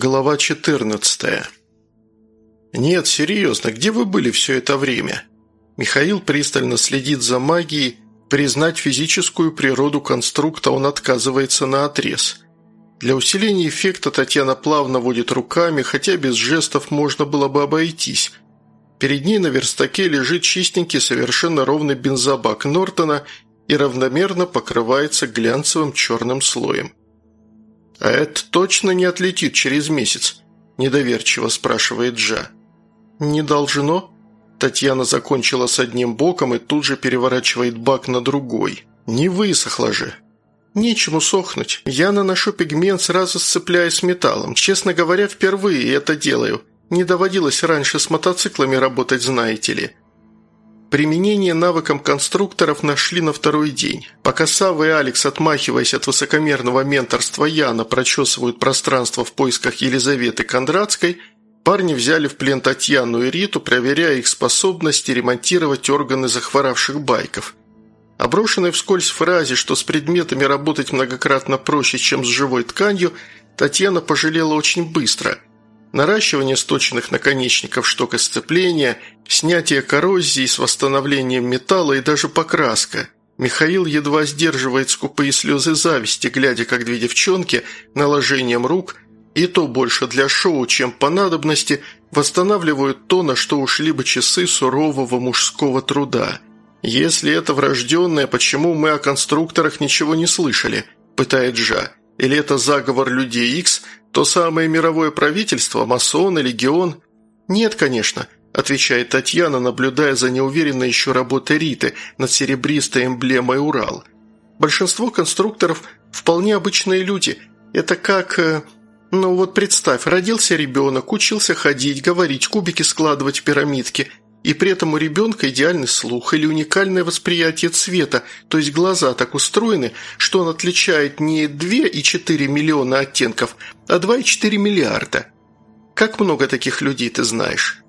Глава 14. «Нет, серьезно, где вы были все это время?» Михаил пристально следит за магией, признать физическую природу конструкта он отказывается на отрез. Для усиления эффекта Татьяна плавно водит руками, хотя без жестов можно было бы обойтись. Перед ней на верстаке лежит чистенький, совершенно ровный бензобак Нортона и равномерно покрывается глянцевым черным слоем. «А это точно не отлетит через месяц?» – недоверчиво спрашивает Джа. «Не должно?» Татьяна закончила с одним боком и тут же переворачивает бак на другой. «Не высохло же!» «Нечему сохнуть. Я наношу пигмент, сразу сцепляясь с металлом. Честно говоря, впервые это делаю. Не доводилось раньше с мотоциклами работать, знаете ли. Применение навыкам конструкторов нашли на второй день. Пока Сава и Алекс, отмахиваясь от высокомерного менторства Яна, прочесывают пространство в поисках Елизаветы Кондратской, парни взяли в плен Татьяну и Риту, проверяя их способности ремонтировать органы захворавших байков. Оброшенной вскользь фразе, что с предметами работать многократно проще, чем с живой тканью, Татьяна пожалела очень быстро – наращивание сточенных наконечников штока сцепления, снятие коррозии с восстановлением металла и даже покраска. Михаил едва сдерживает скупые слезы зависти, глядя, как две девчонки наложением рук, и то больше для шоу, чем по надобности, восстанавливают то, на что ушли бы часы сурового мужского труда. «Если это врожденное, почему мы о конструкторах ничего не слышали?» – пытает Жа. «Или это заговор людей X, то самое мировое правительство, масон, легион? Нет, конечно, отвечает Татьяна, наблюдая за неуверенной еще работой Риты над серебристой эмблемой «Урал». Большинство конструкторов вполне обычные люди. Это как... Э, ну вот представь, родился ребенок, учился ходить, говорить, кубики складывать пирамидки – и при этом у ребенка идеальный слух или уникальное восприятие цвета, то есть глаза так устроены, что он отличает не 2,4 миллиона оттенков, а 2,4 миллиарда. Как много таких людей ты знаешь?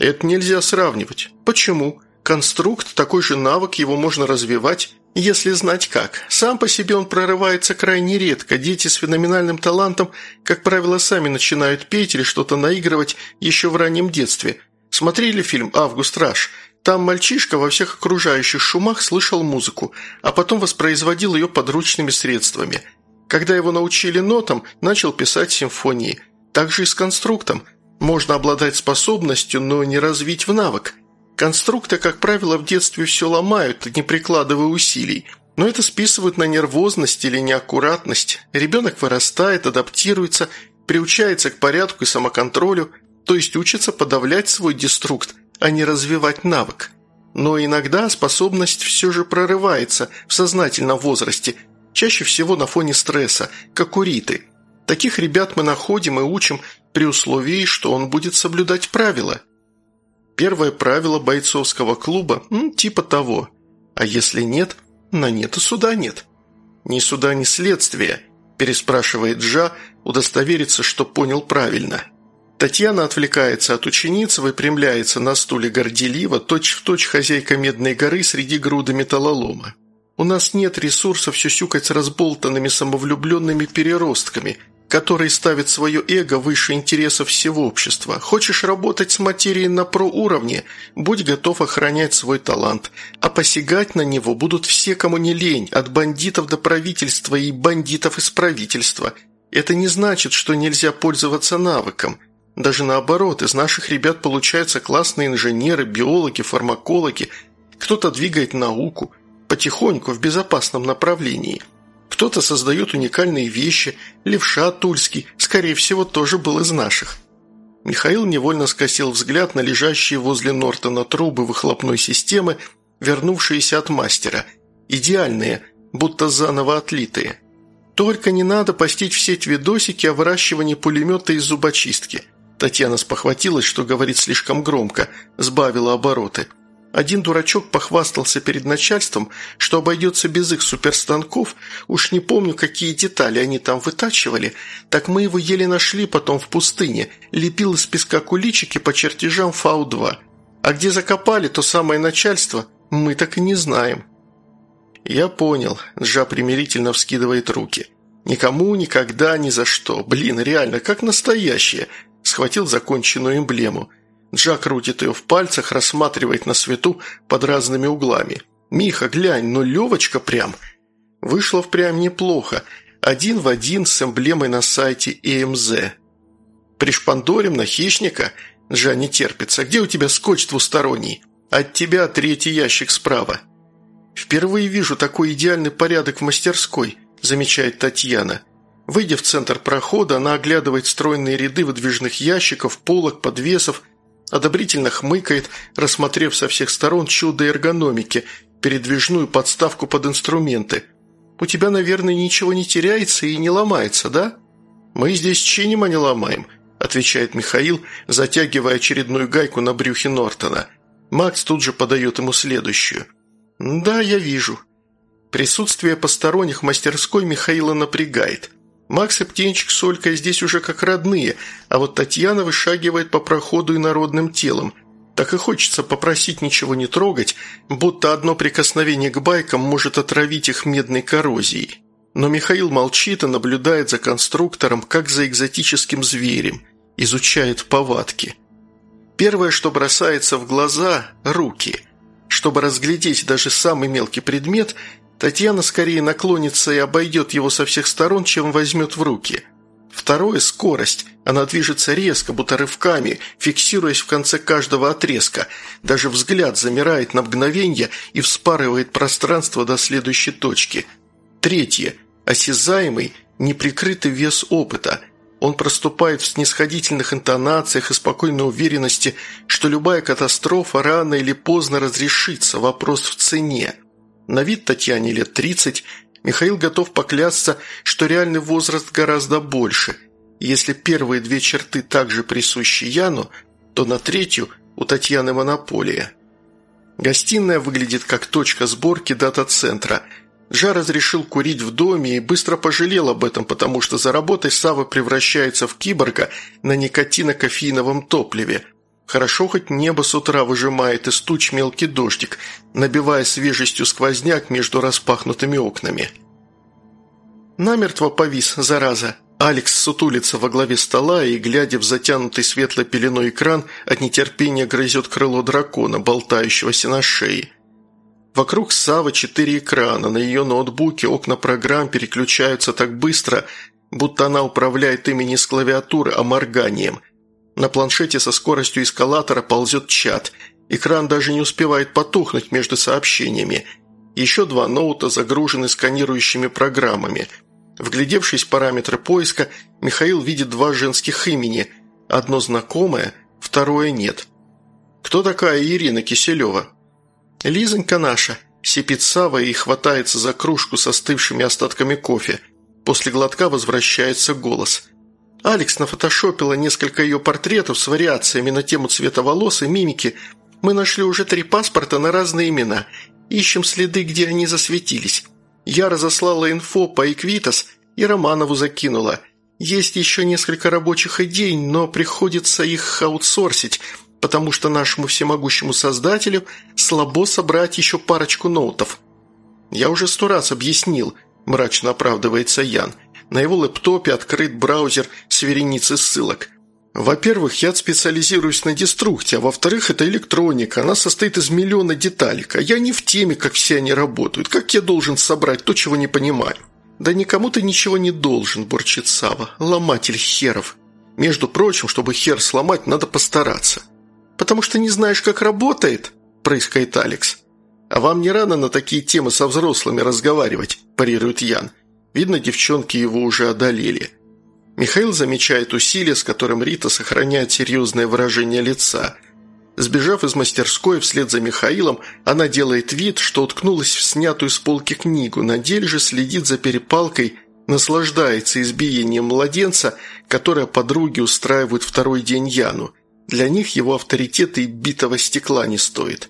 Это нельзя сравнивать. Почему? Конструкт, такой же навык, его можно развивать, если знать как. Сам по себе он прорывается крайне редко. Дети с феноменальным талантом, как правило, сами начинают петь или что-то наигрывать еще в раннем детстве – Смотрели фильм «Август Раш»? Там мальчишка во всех окружающих шумах слышал музыку, а потом воспроизводил ее подручными средствами. Когда его научили нотам, начал писать симфонии. Так же и с конструктом. Можно обладать способностью, но не развить в навык. Конструкты, как правило, в детстве все ломают, не прикладывая усилий. Но это списывают на нервозность или неаккуратность. Ребенок вырастает, адаптируется, приучается к порядку и самоконтролю – то есть учится подавлять свой деструкт, а не развивать навык. Но иногда способность все же прорывается в сознательном возрасте, чаще всего на фоне стресса, как у Риты. Таких ребят мы находим и учим при условии, что он будет соблюдать правила. Первое правило бойцовского клуба – типа того. А если нет, на нет и суда нет. Ни суда, ни следствия, переспрашивает Джа, удостовериться, что понял правильно – Татьяна отвлекается от ученицы, выпрямляется на стуле горделиво, точь-в-точь точь хозяйка Медной горы среди груды металлолома. «У нас нет ресурсов сюсюкать с разболтанными самовлюбленными переростками, которые ставят свое эго выше интересов всего общества. Хочешь работать с материей на проуровне, будь готов охранять свой талант, а посягать на него будут все, кому не лень, от бандитов до правительства и бандитов из правительства. Это не значит, что нельзя пользоваться навыком». Даже наоборот, из наших ребят получаются классные инженеры, биологи, фармакологи. Кто-то двигает науку, потихоньку, в безопасном направлении. Кто-то создает уникальные вещи. Левша Тульский, скорее всего, тоже был из наших. Михаил невольно скосил взгляд на лежащие возле Нортона трубы выхлопной системы, вернувшиеся от мастера. Идеальные, будто заново отлитые. Только не надо постить в сеть видосики о выращивании пулемета из зубочистки – Татьяна спохватилась, что говорит слишком громко, сбавила обороты. Один дурачок похвастался перед начальством, что обойдется без их суперстанков, уж не помню, какие детали они там вытачивали, так мы его еле нашли потом в пустыне, лепил из песка куличики по чертежам Фау-2. А где закопали то самое начальство, мы так и не знаем. «Я понял», – Джа примирительно вскидывает руки. Никому, никогда, ни за что. Блин, реально, как настоящее. Схватил законченную эмблему. Джак крутит ее в пальцах, рассматривает на свету под разными углами. «Миха, глянь, ну Левочка прям...» Вышло впрямь неплохо. Один в один с эмблемой на сайте ЭМЗ. «Пришпандорим на хищника?» Джа не терпится. «Где у тебя скотч двусторонний?» «От тебя третий ящик справа». «Впервые вижу такой идеальный порядок в мастерской», замечает Татьяна. Выйдя в центр прохода, она оглядывает стройные ряды выдвижных ящиков, полок, подвесов, одобрительно хмыкает, рассмотрев со всех сторон чудо эргономики, передвижную подставку под инструменты. «У тебя, наверное, ничего не теряется и не ломается, да?» «Мы здесь чиним, а не ломаем», – отвечает Михаил, затягивая очередную гайку на брюхе Нортона. Макс тут же подает ему следующую. «Да, я вижу». Присутствие посторонних в мастерской Михаила напрягает. Макс и Птенчик с Олькой здесь уже как родные, а вот Татьяна вышагивает по проходу и народным телом. Так и хочется попросить ничего не трогать, будто одно прикосновение к байкам может отравить их медной коррозией. Но Михаил молчит и наблюдает за конструктором, как за экзотическим зверем, изучает повадки. Первое, что бросается в глаза – руки. Чтобы разглядеть даже самый мелкий предмет, Татьяна скорее наклонится и обойдет его со всех сторон, чем возьмет в руки. Второе – скорость. Она движется резко, будто рывками, фиксируясь в конце каждого отрезка. Даже взгляд замирает на мгновенье и вспарывает пространство до следующей точки. Третье – осязаемый, неприкрытый вес опыта. Он проступает в снисходительных интонациях и спокойной уверенности, что любая катастрофа рано или поздно разрешится, вопрос в цене. На вид Татьяне лет 30, Михаил готов поклясться, что реальный возраст гораздо больше. если первые две черты также присущи Яну, то на третью у Татьяны монополия. Гостиная выглядит как точка сборки дата-центра. Жа разрешил курить в доме и быстро пожалел об этом, потому что за работой Сава превращается в киборга на никотино-кофеиновом топливе – Хорошо, хоть небо с утра выжимает из туч мелкий дождик, набивая свежестью сквозняк между распахнутыми окнами. Намертво повис, зараза. Алекс сутулится во главе стола и, глядя в затянутый светлой пеленой экран, от нетерпения грызет крыло дракона, болтающегося на шее. Вокруг Савы четыре экрана, на ее ноутбуке окна программ переключаются так быстро, будто она управляет ими не с клавиатуры, а морганием – на планшете со скоростью эскалатора ползет чат. Экран даже не успевает потухнуть между сообщениями. Еще два ноута загружены сканирующими программами. Вглядевшись в параметры поиска, Михаил видит два женских имени. Одно знакомое, второе нет. «Кто такая Ирина Киселева?» «Лизонька наша», – сипит Сава и хватается за кружку с остывшими остатками кофе. После глотка возвращается голос – Алекс нафотошопила несколько ее портретов с вариациями на тему цвета волос и мимики. Мы нашли уже три паспорта на разные имена. Ищем следы, где они засветились. Я разослала инфо по Эквитас и Романову закинула. Есть еще несколько рабочих идей, но приходится их аутсорсить, потому что нашему всемогущему создателю слабо собрать еще парочку ноутов. Я уже сто раз объяснил, мрачно оправдывается Ян – на его лэптопе открыт браузер с вереницей ссылок. Во-первых, я специализируюсь на деструкте, а во-вторых, это электроника, она состоит из миллиона деталек, а я не в теме, как все они работают. Как я должен собрать то, чего не понимаю? «Да никому ты ничего не должен», – бурчит Сава, – «ломатель херов». Между прочим, чтобы хер сломать, надо постараться. «Потому что не знаешь, как работает», – прыскает Алекс. «А вам не рано на такие темы со взрослыми разговаривать», – парирует Ян. Видно, девчонки его уже одолели. Михаил замечает усилие, с которым Рита сохраняет серьезное выражение лица. Сбежав из мастерской вслед за Михаилом, она делает вид, что уткнулась в снятую с полки книгу, на деле же следит за перепалкой, наслаждается избиением младенца, которое подруги устраивают второй день Яну. Для них его авторитет и битого стекла не стоит.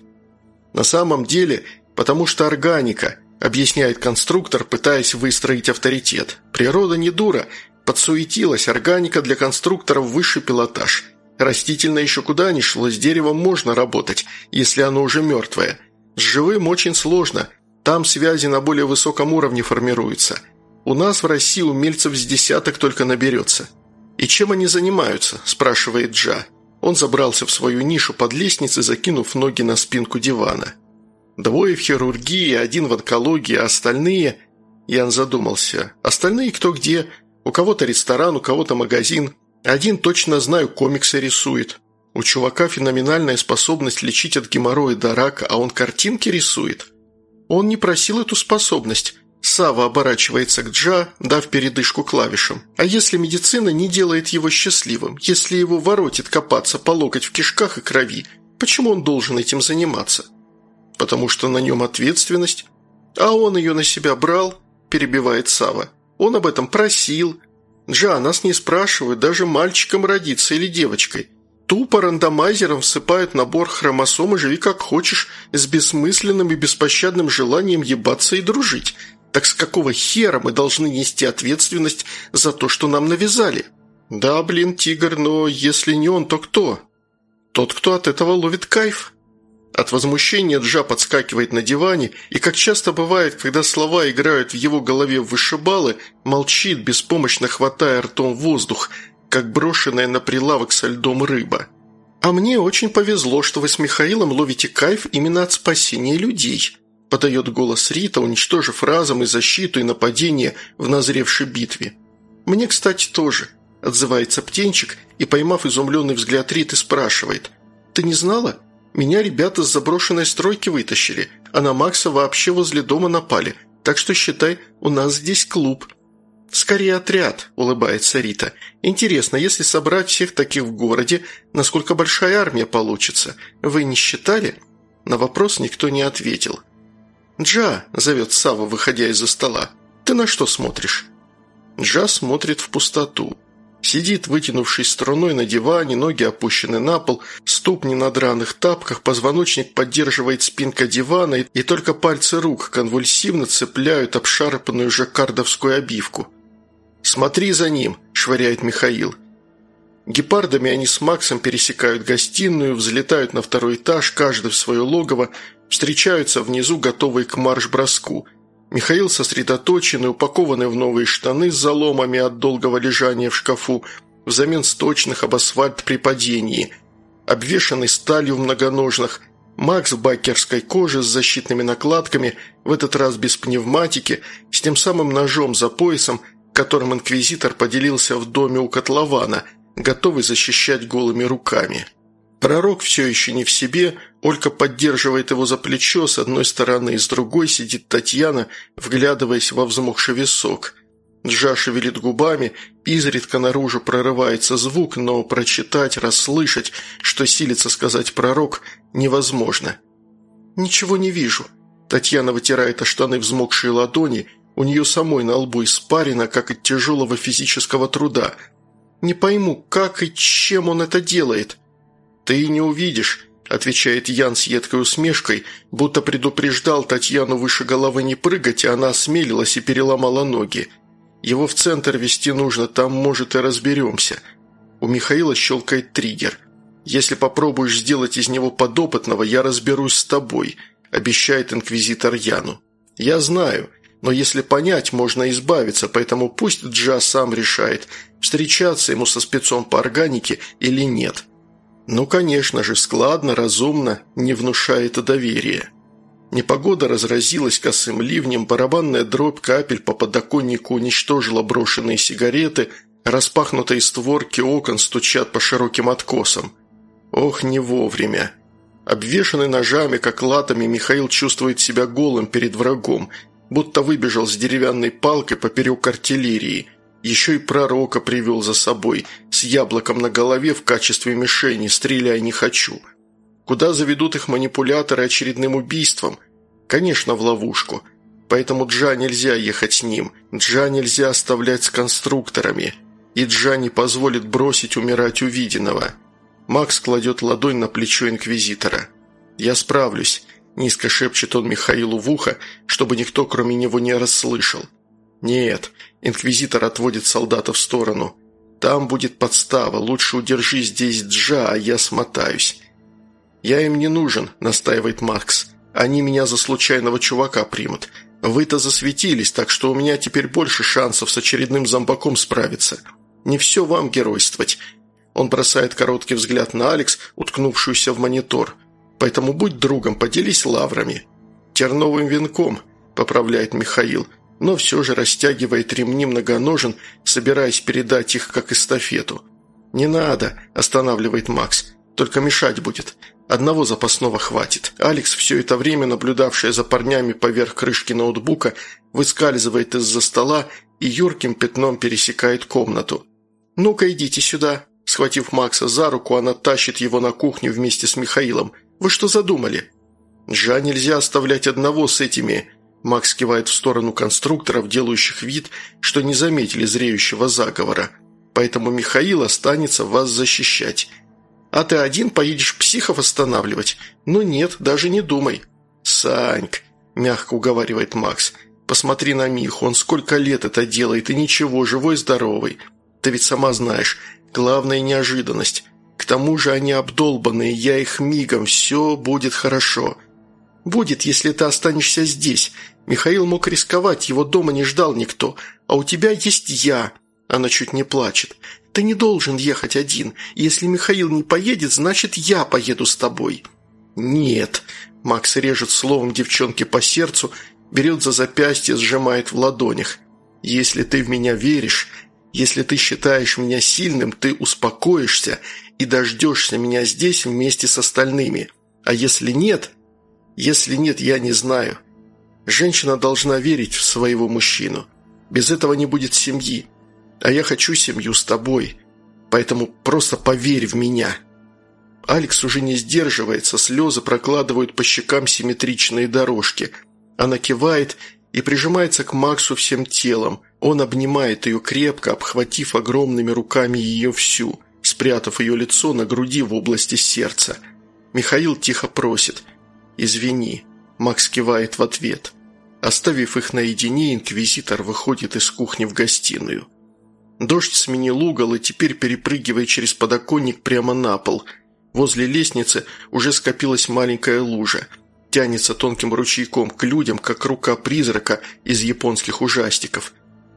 На самом деле, потому что органика – объясняет конструктор, пытаясь выстроить авторитет. Природа не дура, подсуетилась, органика для конструкторов высший пилотаж. Растительно еще куда ни шло, с деревом можно работать, если оно уже мертвое. С живым очень сложно, там связи на более высоком уровне формируются. У нас в России умельцев с десяток только наберется». «И чем они занимаются?» – спрашивает Джа. Он забрался в свою нишу под лестницей, закинув ноги на спинку дивана. Двое в хирургии, один в онкологии, а остальные... Ян задумался. Остальные кто где? У кого-то ресторан, у кого-то магазин. Один, точно знаю, комиксы рисует. У чувака феноменальная способность лечить от геморроя до рака, а он картинки рисует. Он не просил эту способность. Сава оборачивается к Джа, дав передышку клавишам. А если медицина не делает его счастливым, если его воротит копаться по локоть в кишках и крови, почему он должен этим заниматься? Потому что на нем ответственность. А он ее на себя брал, перебивает Сава. Он об этом просил. Джа, нас не спрашивают, даже мальчиком родиться или девочкой. Тупо рандомайзером всыпают набор хромосом и живи как хочешь, с бессмысленным и беспощадным желанием ебаться и дружить – так с какого хера мы должны нести ответственность за то, что нам навязали? Да, блин, тигр, но если не он, то кто? Тот, кто от этого ловит кайф. От возмущения Джа подскакивает на диване и, как часто бывает, когда слова играют в его голове в вышибалы, молчит, беспомощно хватая ртом воздух, как брошенная на прилавок со льдом рыба. «А мне очень повезло, что вы с Михаилом ловите кайф именно от спасения людей», – подает голос Рита, уничтожив разом и защиту, и нападение в назревшей битве. «Мне, кстати, тоже», – отзывается птенчик и, поймав изумленный взгляд Риты, спрашивает. «Ты не знала? Меня ребята с заброшенной стройки вытащили, а на Макса вообще возле дома напали, так что, считай, у нас здесь клуб». «Скорее отряд», – улыбается Рита. «Интересно, если собрать всех таких в городе, насколько большая армия получится? Вы не считали?» На вопрос никто не ответил. «Джа!» – зовет Сава, выходя из-за стола. «Ты на что смотришь?» Джа смотрит в пустоту. Сидит, вытянувшись струной на диване, ноги опущены на пол, ступни на драных тапках, позвоночник поддерживает спинка дивана, и только пальцы рук конвульсивно цепляют обшарпанную жаккардовскую обивку. «Смотри за ним!» – швыряет Михаил. Гепардами они с Максом пересекают гостиную, взлетают на второй этаж, каждый в свое логово, Встречаются внизу, готовые к марш-броску. Михаил сосредоточенный, упакованный в новые штаны с заломами от долгого лежания в шкафу, взамен сточных об асфальт при падении. Обвешанный сталью в многоножных, Макс в байкерской коже с защитными накладками, в этот раз без пневматики, с тем самым ножом за поясом, которым инквизитор поделился в доме у котлована, готовый защищать голыми руками. Пророк все еще не в себе, Олька поддерживает его за плечо с одной стороны, с другой сидит Татьяна, вглядываясь во взмокший висок. Джа шевелит губами, изредка наружу прорывается звук, но прочитать, расслышать, что силится сказать пророк, невозможно. «Ничего не вижу». Татьяна вытирает о штаны взмокшие ладони, у нее самой на лбу испарено, как от тяжелого физического труда. «Не пойму, как и чем он это делает?» «Ты не увидишь», – отвечает Ян с едкой усмешкой, будто предупреждал Татьяну выше головы не прыгать, а она осмелилась и переломала ноги. «Его в центр вести нужно, там, может, и разберемся». У Михаила щелкает триггер. «Если попробуешь сделать из него подопытного, я разберусь с тобой», – обещает инквизитор Яну. «Я знаю, но если понять, можно избавиться, поэтому пусть Джа сам решает, встречаться ему со спецом по органике или нет». Ну, конечно же, складно, разумно, не внушает доверия. Непогода разразилась косым ливнем, барабанная дробь капель по подоконнику уничтожила брошенные сигареты, распахнутые створки окон стучат по широким откосам. Ох, не вовремя. Обвешанный ножами, как латами, Михаил чувствует себя голым перед врагом, будто выбежал с деревянной палкой поперек артиллерии – еще и пророка привел за собой, с яблоком на голове в качестве мишени, стреляй не хочу. Куда заведут их манипуляторы очередным убийством? Конечно, в ловушку. Поэтому Джа нельзя ехать с ним, Джа нельзя оставлять с конструкторами, и Джа не позволит бросить умирать увиденного. Макс кладет ладонь на плечо инквизитора. «Я справлюсь», – низко шепчет он Михаилу в ухо, чтобы никто кроме него не расслышал. «Нет», – инквизитор отводит солдата в сторону. «Там будет подстава, лучше удержи здесь Джа, а я смотаюсь». «Я им не нужен», – настаивает Макс. «Они меня за случайного чувака примут. Вы-то засветились, так что у меня теперь больше шансов с очередным зомбаком справиться. Не все вам геройствовать». Он бросает короткий взгляд на Алекс, уткнувшуюся в монитор. «Поэтому будь другом, поделись лаврами». «Терновым венком», – поправляет Михаил, но все же растягивает ремни многоножен, собираясь передать их как эстафету. «Не надо», – останавливает Макс, – «только мешать будет. Одного запасного хватит. Алекс, все это время наблюдавшая за парнями поверх крышки ноутбука, выскальзывает из-за стола и юрким пятном пересекает комнату. «Ну-ка, идите сюда». Схватив Макса за руку, она тащит его на кухню вместе с Михаилом. «Вы что задумали?» «Джа нельзя оставлять одного с этими...» Макс кивает в сторону конструкторов, делающих вид, что не заметили зреющего заговора. «Поэтому Михаил останется вас защищать. А ты один поедешь психов останавливать? Ну нет, даже не думай». «Саньк», – мягко уговаривает Макс, – «посмотри на Миху, он сколько лет это делает, и ничего, живой-здоровый. Ты ведь сама знаешь, главная неожиданность. К тому же они обдолбанные, я их мигом, все будет хорошо». «Будет, если ты останешься здесь. Михаил мог рисковать, его дома не ждал никто. А у тебя есть я». Она чуть не плачет. Ты не должен ехать один. Если Михаил не поедет, значит, я поеду с тобой». «Нет». Макс режет словом девчонке по сердцу, берет за запястье, сжимает в ладонях. «Если ты в меня веришь, если ты считаешь меня сильным, ты успокоишься и дождешься меня здесь вместе с остальными. А если нет... Если нет, я не знаю. Женщина должна верить в своего мужчину. Без этого не будет семьи. А я хочу семью с тобой, поэтому просто поверь в меня». Алекс уже не сдерживается, слезы прокладывают по щекам симметричные дорожки. Она кивает и прижимается к Максу всем телом. Он обнимает ее крепко, обхватив огромными руками ее всю, спрятав ее лицо на груди в области сердца. Михаил тихо просит «Извини». Макс кивает в ответ. Оставив их наедине, инквизитор выходит из кухни в гостиную. Дождь сменил угол и теперь перепрыгивая через подоконник прямо на пол. Возле лестницы уже скопилась маленькая лужа. Тянется тонким ручейком к людям, как рука призрака из японских ужастиков.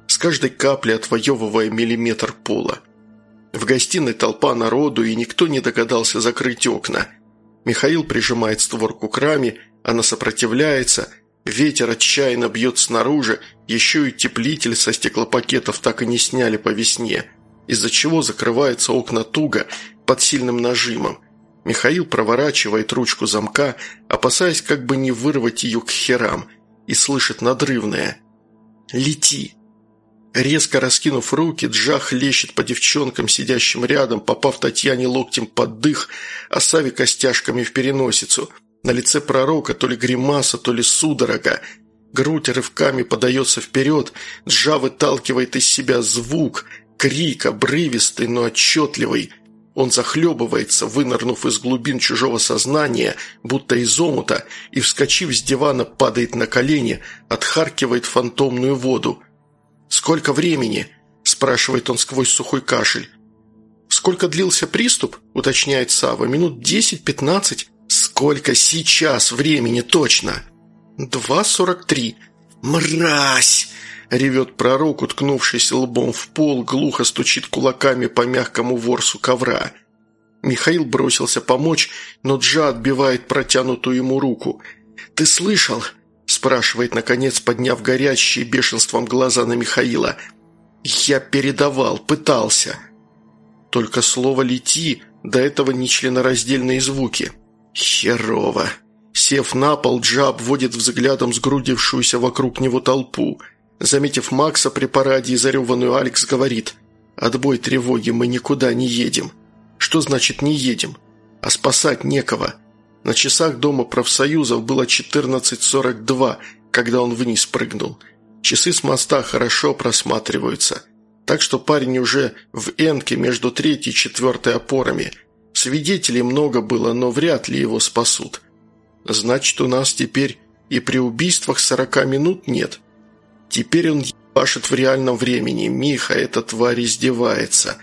С каждой капли отвоевывая миллиметр пола. В гостиной толпа народу, и никто не догадался закрыть окна. Михаил прижимает створку к раме, она сопротивляется – Ветер отчаянно бьет снаружи, еще и теплитель со стеклопакетов так и не сняли по весне, из-за чего закрываются окна туго, под сильным нажимом. Михаил проворачивает ручку замка, опасаясь как бы не вырвать ее к херам, и слышит надрывное «Лети!». Резко раскинув руки, Джах лещет по девчонкам, сидящим рядом, попав Татьяне локтем под дых, а Сави костяшками в переносицу – на лице пророка то ли гримаса, то ли судорога. Грудь рывками подается вперед, Джа выталкивает из себя звук, крик, обрывистый, но отчетливый. Он захлебывается, вынырнув из глубин чужого сознания, будто из омута, и, вскочив с дивана, падает на колени, отхаркивает фантомную воду. «Сколько времени?» – спрашивает он сквозь сухой кашель. «Сколько длился приступ?» – уточняет Сава. «Минут десять-пятнадцать?» «Сколько сейчас времени точно?» «Два сорок три». «Мразь!» – ревет пророк, уткнувшись лбом в пол, глухо стучит кулаками по мягкому ворсу ковра. Михаил бросился помочь, но Джа отбивает протянутую ему руку. «Ты слышал?» – спрашивает, наконец, подняв горящие бешенством глаза на Михаила. «Я передавал, пытался». Только слово «лети» до этого нечленораздельные звуки – «Херово!» Сев на пол, Джа обводит взглядом сгрудившуюся вокруг него толпу. Заметив Макса при параде и зареванную, Алекс говорит «Отбой тревоги, мы никуда не едем». «Что значит «не едем»?» «А спасать некого». На часах дома профсоюзов было 14.42, когда он вниз прыгнул. Часы с моста хорошо просматриваются. Так что парень уже в энке между третьей и четвертой опорами – Свидетелей много было, но вряд ли его спасут. Значит, у нас теперь и при убийствах сорока минут нет. Теперь он ебашит в реальном времени. Миха, эта тварь издевается.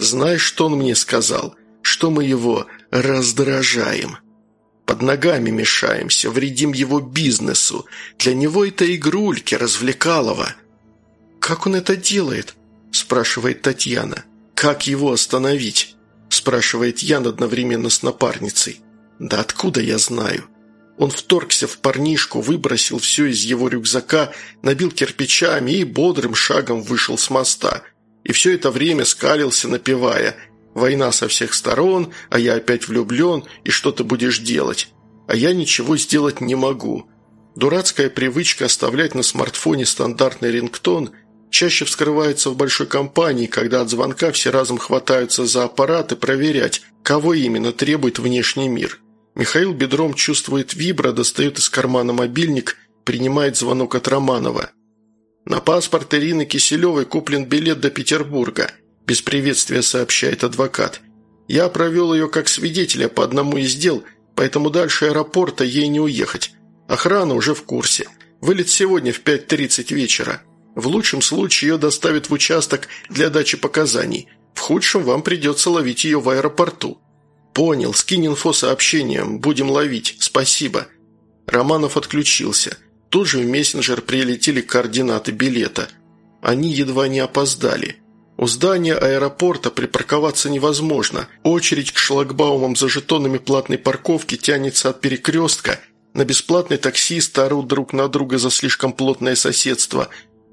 Знаешь, что он мне сказал? Что мы его раздражаем». Под ногами мешаемся, вредим его бизнесу. Для него это игрульки, развлекалово». «Как он это делает?» – спрашивает Татьяна. «Как его остановить?» – спрашивает Ян одновременно с напарницей. «Да откуда я знаю?» Он вторгся в парнишку, выбросил все из его рюкзака, набил кирпичами и бодрым шагом вышел с моста. И все это время скалился, напевая «Война со всех сторон, а я опять влюблен, и что ты будешь делать?» А я ничего сделать не могу. Дурацкая привычка оставлять на смартфоне стандартный рингтон чаще вскрывается в большой компании, когда от звонка все разом хватаются за аппарат и проверять, кого именно требует внешний мир. Михаил бедром чувствует вибро, достает из кармана мобильник, принимает звонок от Романова. «На паспорт Ирины Киселевой куплен билет до Петербурга», без приветствия сообщает адвокат. «Я провел ее как свидетеля по одному из дел, поэтому дальше аэропорта ей не уехать. Охрана уже в курсе. Вылет сегодня в 5.30 вечера. В лучшем случае ее доставят в участок для дачи показаний. В худшем вам придется ловить ее в аэропорту». «Понял, скинь инфо сообщением, будем ловить, спасибо». Романов отключился. Тут же в мессенджер прилетели координаты билета. Они едва не опоздали. У здания аэропорта припарковаться невозможно. Очередь к шлагбаумам за жетонами платной парковки тянется от перекрестка. На бесплатный такси орут друг на друга за слишком плотное соседство.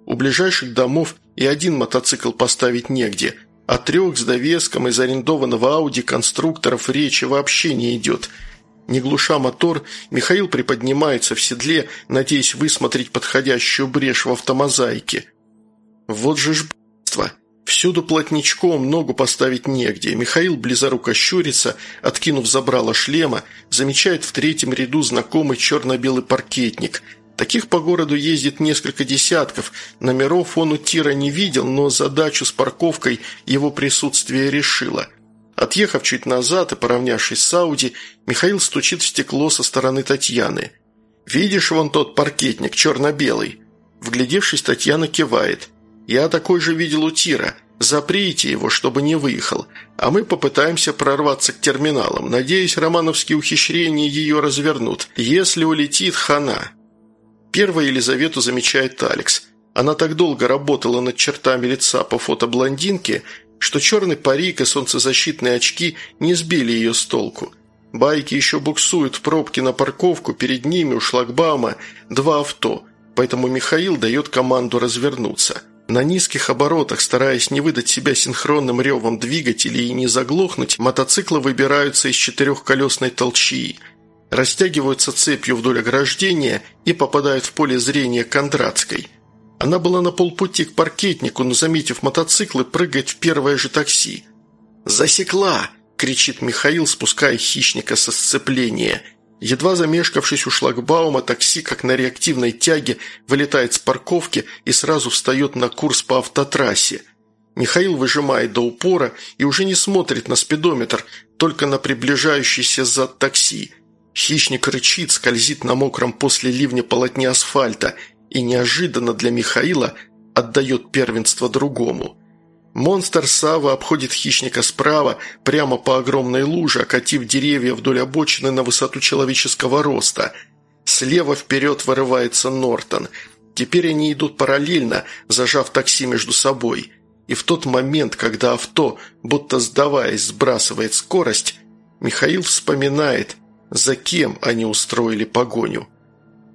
У ближайших домов и один мотоцикл поставить негде – о трех с довеском из арендованного Ауди конструкторов речи вообще не идет. Не глуша мотор, Михаил приподнимается в седле, надеясь высмотреть подходящую брешь в автомозаике. Вот же ж. Всюду плотничком ногу поставить негде. Михаил близоруко щурится, откинув забрало шлема, замечает в третьем ряду знакомый черно-белый паркетник – Таких по городу ездит несколько десятков. Номеров он у тира не видел, но задачу с парковкой его присутствие решило. Отъехав чуть назад и поравнявшись с Ауди, Михаил стучит в стекло со стороны Татьяны. «Видишь вон тот паркетник, черно-белый?» Вглядевшись, Татьяна кивает. «Я такой же видел у тира. Заприте его, чтобы не выехал. А мы попытаемся прорваться к терминалам. Надеюсь, романовские ухищрения ее развернут. Если улетит, хана». Первой Елизавету замечает Алекс. Она так долго работала над чертами лица по фото блондинки, что черный парик и солнцезащитные очки не сбили ее с толку. Байки еще буксуют в пробке на парковку, перед ними у шлагбаума два авто, поэтому Михаил дает команду развернуться. На низких оборотах, стараясь не выдать себя синхронным ревом двигателей и не заглохнуть, мотоциклы выбираются из четырехколесной толчии – растягиваются цепью вдоль ограждения и попадают в поле зрения Кондратской. Она была на полпути к паркетнику, но, заметив мотоциклы, прыгает в первое же такси. «Засекла!» – кричит Михаил, спуская хищника со сцепления. Едва замешкавшись у шлагбаума, такси, как на реактивной тяге, вылетает с парковки и сразу встает на курс по автотрассе. Михаил выжимает до упора и уже не смотрит на спидометр, только на приближающийся зад такси – Хищник рычит, скользит на мокром после ливня полотне асфальта и неожиданно для Михаила отдает первенство другому. Монстр Сава обходит хищника справа, прямо по огромной луже, окатив деревья вдоль обочины на высоту человеческого роста. Слева вперед вырывается Нортон. Теперь они идут параллельно, зажав такси между собой. И в тот момент, когда авто, будто сдаваясь, сбрасывает скорость, Михаил вспоминает – за кем они устроили погоню.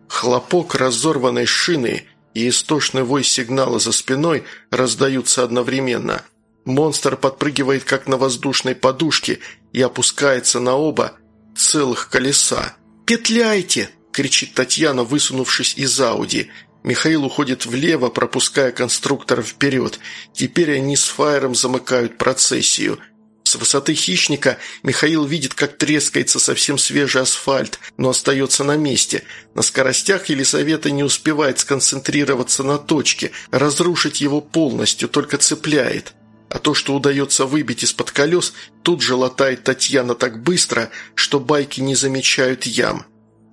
Хлопок разорванной шины и истошный вой сигнала за спиной раздаются одновременно. Монстр подпрыгивает, как на воздушной подушке, и опускается на оба целых колеса. «Петляйте!» – кричит Татьяна, высунувшись из Ауди. Михаил уходит влево, пропуская конструктора вперед. Теперь они с Фаером замыкают процессию – с высоты хищника Михаил видит, как трескается совсем свежий асфальт, но остается на месте. На скоростях Елизавета не успевает сконцентрироваться на точке, разрушить его полностью, только цепляет. А то, что удается выбить из-под колес, тут же латает Татьяна так быстро, что байки не замечают ям.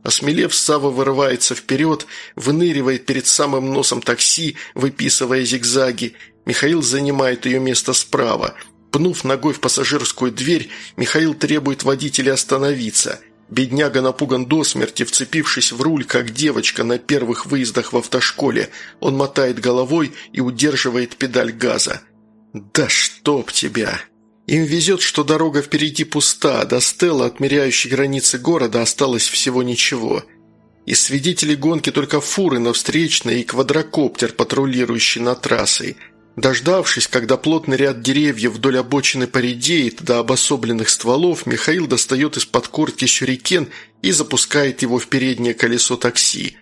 Осмелев, Сава вырывается вперед, выныривает перед самым носом такси, выписывая зигзаги. Михаил занимает ее место справа – Пнув ногой в пассажирскую дверь, Михаил требует водителя остановиться. Бедняга напуган до смерти, вцепившись в руль, как девочка на первых выездах в автошколе. Он мотает головой и удерживает педаль газа. «Да чтоб тебя!» Им везет, что дорога впереди пуста, до стела, отмеряющей границы города, осталось всего ничего. Из свидетелей гонки только фуры на встречной и квадрокоптер, патрулирующий над трассой – Дождавшись, когда плотный ряд деревьев вдоль обочины поредеет до обособленных стволов, Михаил достает из-под куртки сюрикен и запускает его в переднее колесо такси.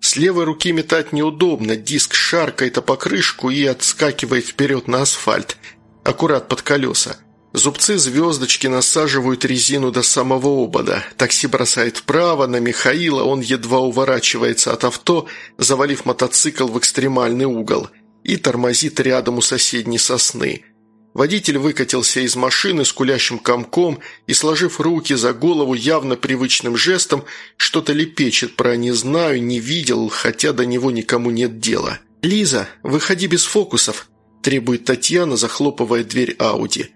С левой руки метать неудобно, диск шаркает о покрышку и отскакивает вперед на асфальт, аккурат под колеса. Зубцы звездочки насаживают резину до самого обода. Такси бросает вправо, на Михаила он едва уворачивается от авто, завалив мотоцикл в экстремальный угол – и тормозит рядом у соседней сосны. Водитель выкатился из машины с кулящим комком и, сложив руки за голову явно привычным жестом, что-то лепечет про «не знаю», «не видел», хотя до него никому нет дела. «Лиза, выходи без фокусов», – требует Татьяна, захлопывая дверь Ауди.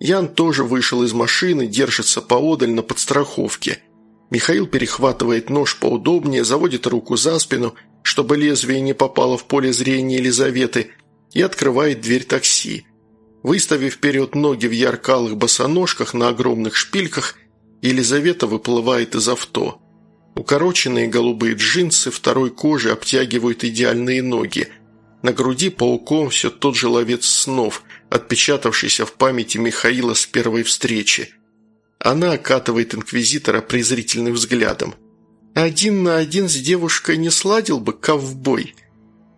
Ян тоже вышел из машины, держится поодаль на подстраховке. Михаил перехватывает нож поудобнее, заводит руку за спину – чтобы лезвие не попало в поле зрения Елизаветы, и открывает дверь такси. Выставив вперед ноги в яркалых босоножках на огромных шпильках, Елизавета выплывает из авто. Укороченные голубые джинсы второй кожи обтягивают идеальные ноги. На груди пауком все тот же ловец снов, отпечатавшийся в памяти Михаила с первой встречи. Она окатывает инквизитора презрительным взглядом. Один на один с девушкой не сладил бы ковбой.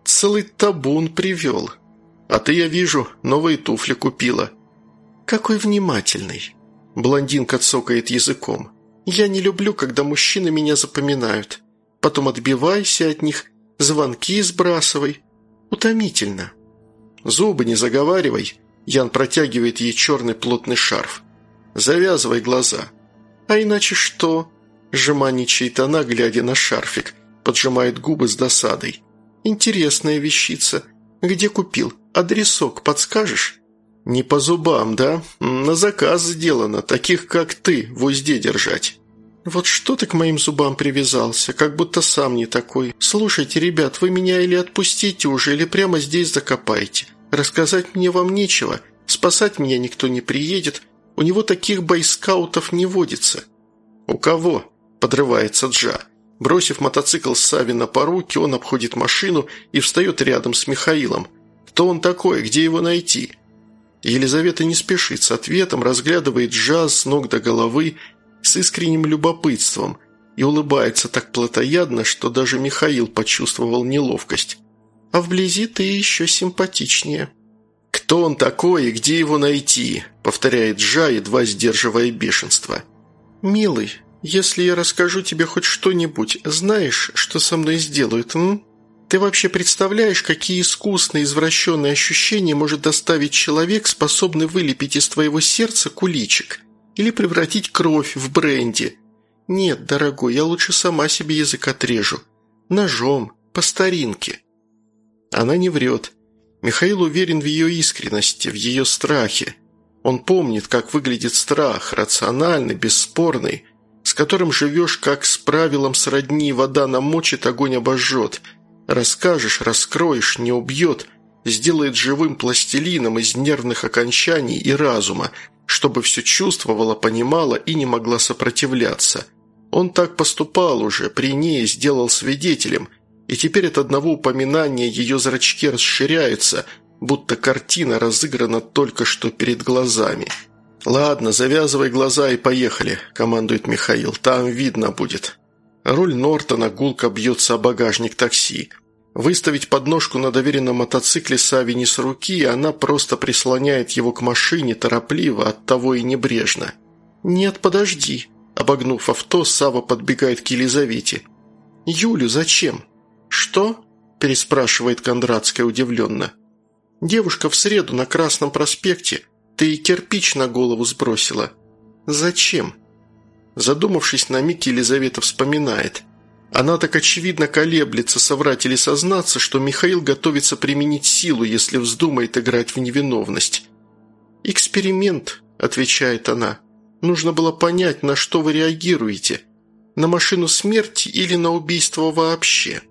Целый табун привел. А ты, я вижу, новые туфли купила. Какой внимательный. Блондинка цокает языком. Я не люблю, когда мужчины меня запоминают. Потом отбивайся от них, звонки сбрасывай. Утомительно. Зубы не заговаривай. Ян протягивает ей черный плотный шарф. Завязывай глаза. А иначе что? Жеманничает она, глядя на шарфик. Поджимает губы с досадой. «Интересная вещица. Где купил? Адресок подскажешь?» «Не по зубам, да? На заказ сделано. Таких, как ты, в узде держать». «Вот что ты к моим зубам привязался, как будто сам не такой. Слушайте, ребят, вы меня или отпустите уже, или прямо здесь закопаете. Рассказать мне вам нечего. Спасать меня никто не приедет. У него таких бойскаутов не водится». «У кого?» Подрывается Джа. Бросив мотоцикл Савина по руке, он обходит машину и встает рядом с Михаилом. Кто он такой? Где его найти? Елизавета не спешит с ответом, разглядывает Джа с ног до головы с искренним любопытством и улыбается так плотоядно, что даже Михаил почувствовал неловкость. «А вблизи ты еще симпатичнее». «Кто он такой и где его найти?» – повторяет Джа, едва сдерживая бешенство. «Милый, если я расскажу тебе хоть что-нибудь, знаешь, что со мной сделают, м? Ты вообще представляешь, какие искусные, извращенные ощущения может доставить человек, способный вылепить из твоего сердца куличик? Или превратить кровь в бренди? Нет, дорогой, я лучше сама себе язык отрежу. Ножом, по старинке». Она не врет. Михаил уверен в ее искренности, в ее страхе. Он помнит, как выглядит страх, рациональный, бесспорный, которым живешь, как с правилом сродни, вода намочит, огонь обожжет. Расскажешь, раскроешь, не убьет, сделает живым пластилином из нервных окончаний и разума, чтобы все чувствовала, понимала и не могла сопротивляться. Он так поступал уже, при ней сделал свидетелем, и теперь от одного упоминания ее зрачки расширяются, будто картина разыграна только что перед глазами. «Ладно, завязывай глаза и поехали», – командует Михаил. «Там видно будет». Руль Нортона гулко бьется о багажник такси. Выставить подножку на доверенном мотоцикле Сави не с руки, она просто прислоняет его к машине торопливо, оттого и небрежно. «Нет, подожди», – обогнув авто, Сава подбегает к Елизавете. «Юлю зачем?» «Что?» – переспрашивает Кондратская удивленно. «Девушка в среду на Красном проспекте – ты и кирпич на голову сбросила. Зачем?» Задумавшись на миг, Елизавета вспоминает. Она так очевидно колеблется, соврать или сознаться, что Михаил готовится применить силу, если вздумает играть в невиновность. «Эксперимент», – отвечает она. «Нужно было понять, на что вы реагируете. На машину смерти или на убийство вообще?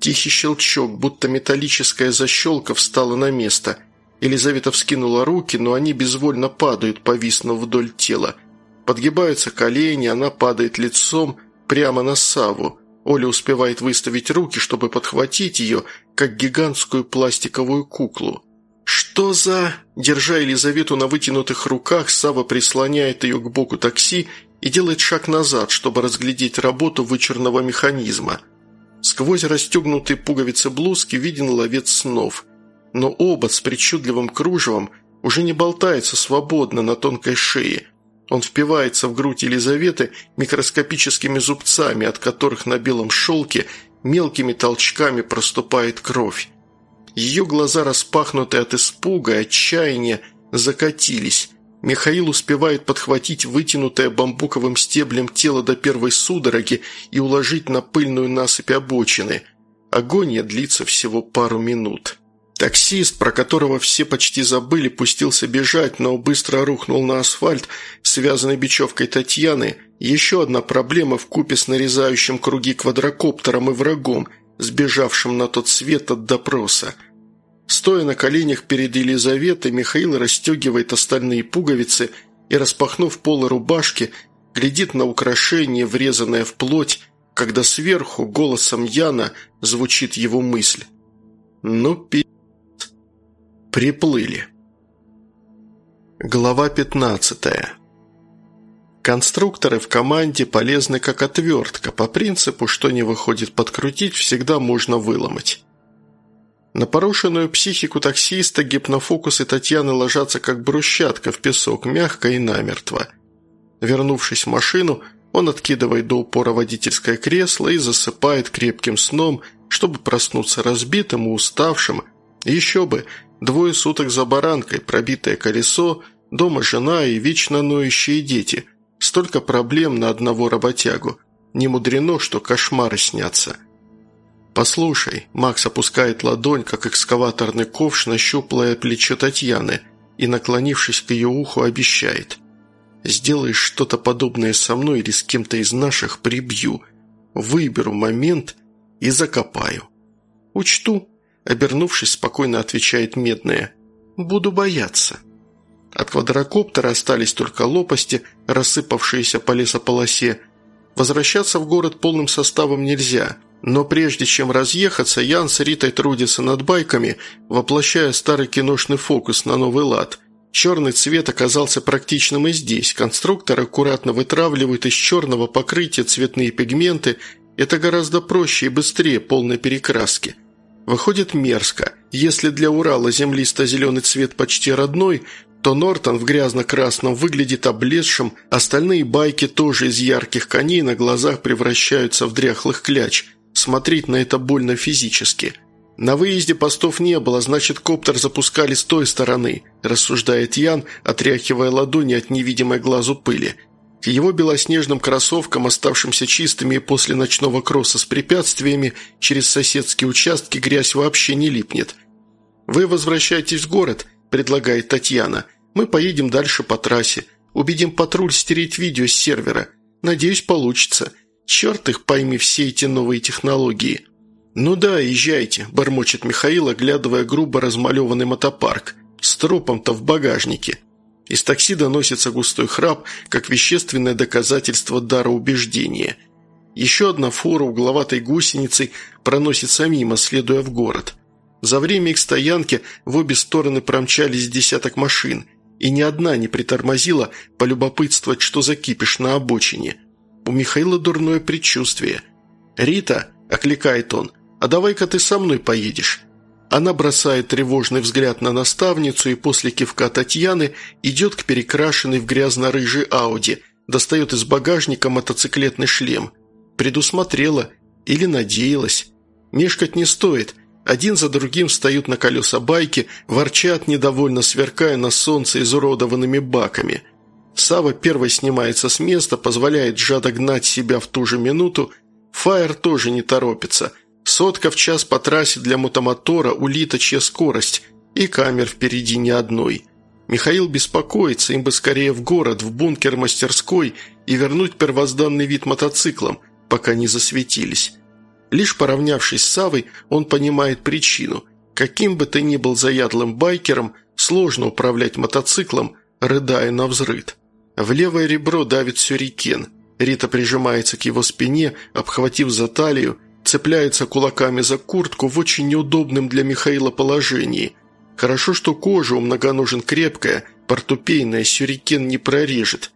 Тихий щелчок, будто металлическая защелка встала на место. Елизавета вскинула руки, но они безвольно падают, повиснув вдоль тела. Подгибаются колени, она падает лицом прямо на Саву. Оля успевает выставить руки, чтобы подхватить ее, как гигантскую пластиковую куклу. «Что за...» Держа Елизавету на вытянутых руках, Сава прислоняет ее к боку такси и делает шаг назад, чтобы разглядеть работу вычурного механизма. Сквозь расстегнутые пуговицы блузки виден ловец снов. Но обод с причудливым кружевом уже не болтается свободно на тонкой шее. Он впивается в грудь Елизаветы микроскопическими зубцами, от которых на белом шелке мелкими толчками проступает кровь. Ее глаза, распахнутые от испуга и отчаяния, закатились. Михаил успевает подхватить вытянутое бамбуковым стеблем тело до первой судороги и уложить на пыльную насыпь обочины. Агония длится всего пару минут. Таксист, про которого все почти забыли, пустился бежать, но быстро рухнул на асфальт, связанный бечевкой Татьяны. Еще одна проблема в купе с нарезающим круги квадрокоптером и врагом, сбежавшим на тот свет от допроса – Стоя на коленях перед Елизаветой, Михаил расстегивает остальные пуговицы и, распахнув полы рубашки, глядит на украшение, врезанное в плоть, когда сверху голосом Яна звучит его мысль. «Ну, пи***, приплыли». Глава пятнадцатая. Конструкторы в команде полезны как отвертка, по принципу, что не выходит подкрутить, всегда можно выломать. На порушенную психику таксиста гипнофокусы Татьяны ложатся как брусчатка в песок, мягко и намертво. Вернувшись в машину, он откидывает до упора водительское кресло и засыпает крепким сном, чтобы проснуться разбитым и уставшим. Еще бы, двое суток за баранкой, пробитое колесо, дома жена и вечно ноющие дети. Столько проблем на одного работягу. Не мудрено, что кошмары снятся. «Послушай», – Макс опускает ладонь, как экскаваторный ковш на щуплое плечо Татьяны и, наклонившись к ее уху, обещает. «Сделаешь что-то подобное со мной или с кем-то из наших, прибью. Выберу момент и закопаю». «Учту», – обернувшись, спокойно отвечает Медная. «Буду бояться». От квадрокоптера остались только лопасти, рассыпавшиеся по лесополосе. Возвращаться в город полным составом нельзя – но прежде чем разъехаться, Ян с Ритой трудится над байками, воплощая старый киношный фокус на новый лад. Черный цвет оказался практичным и здесь. Конструктор аккуратно вытравливает из черного покрытия цветные пигменты. Это гораздо проще и быстрее полной перекраски. Выходит мерзко. Если для Урала землисто-зеленый цвет почти родной, то Нортон в грязно-красном выглядит облезшим, остальные байки тоже из ярких коней на глазах превращаются в дряхлых кляч – Смотреть на это больно физически. На выезде постов не было, значит, коптер запускали с той стороны, рассуждает Ян, отряхивая ладони от невидимой глазу пыли. К его белоснежным кроссовкам, оставшимся чистыми после ночного кросса с препятствиями, через соседские участки грязь вообще не липнет. «Вы возвращаетесь в город», – предлагает Татьяна. «Мы поедем дальше по трассе. Убедим патруль стереть видео с сервера. Надеюсь, получится. Черт их пойми все эти новые технологии. «Ну да, езжайте», – бормочет Михаил, оглядывая грубо размалеванный мотопарк. «С тропом-то в багажнике». Из такси доносится густой храп, как вещественное доказательство дара убеждения. Еще одна фура угловатой гусеницей проносится мимо, следуя в город. За время их стоянки в обе стороны промчались десяток машин, и ни одна не притормозила полюбопытствовать, что за кипиш на обочине – у Михаила дурное предчувствие. «Рита», – окликает он, – «а давай-ка ты со мной поедешь». Она бросает тревожный взгляд на наставницу и после кивка Татьяны идет к перекрашенной в грязно-рыжий Ауди, достает из багажника мотоциклетный шлем. Предусмотрела или надеялась. Мешкать не стоит. Один за другим встают на колеса байки, ворчат, недовольно сверкая на солнце изуродованными баками – Сава первой снимается с места, позволяет жадо гнать себя в ту же минуту. Фаер тоже не торопится. Сотка в час по трассе для мотомотора, улиточья скорость. И камер впереди ни одной. Михаил беспокоится, им бы скорее в город, в бункер мастерской и вернуть первозданный вид мотоциклам, пока не засветились. Лишь поравнявшись с Савой, он понимает причину. Каким бы ты ни был заядлым байкером, сложно управлять мотоциклом, рыдая на взрыд. В левое ребро давит сюрикен. Рита прижимается к его спине, обхватив за талию, цепляется кулаками за куртку в очень неудобном для Михаила положении. Хорошо, что кожа у многоножен крепкая, портупейная, сюрикен не прорежет.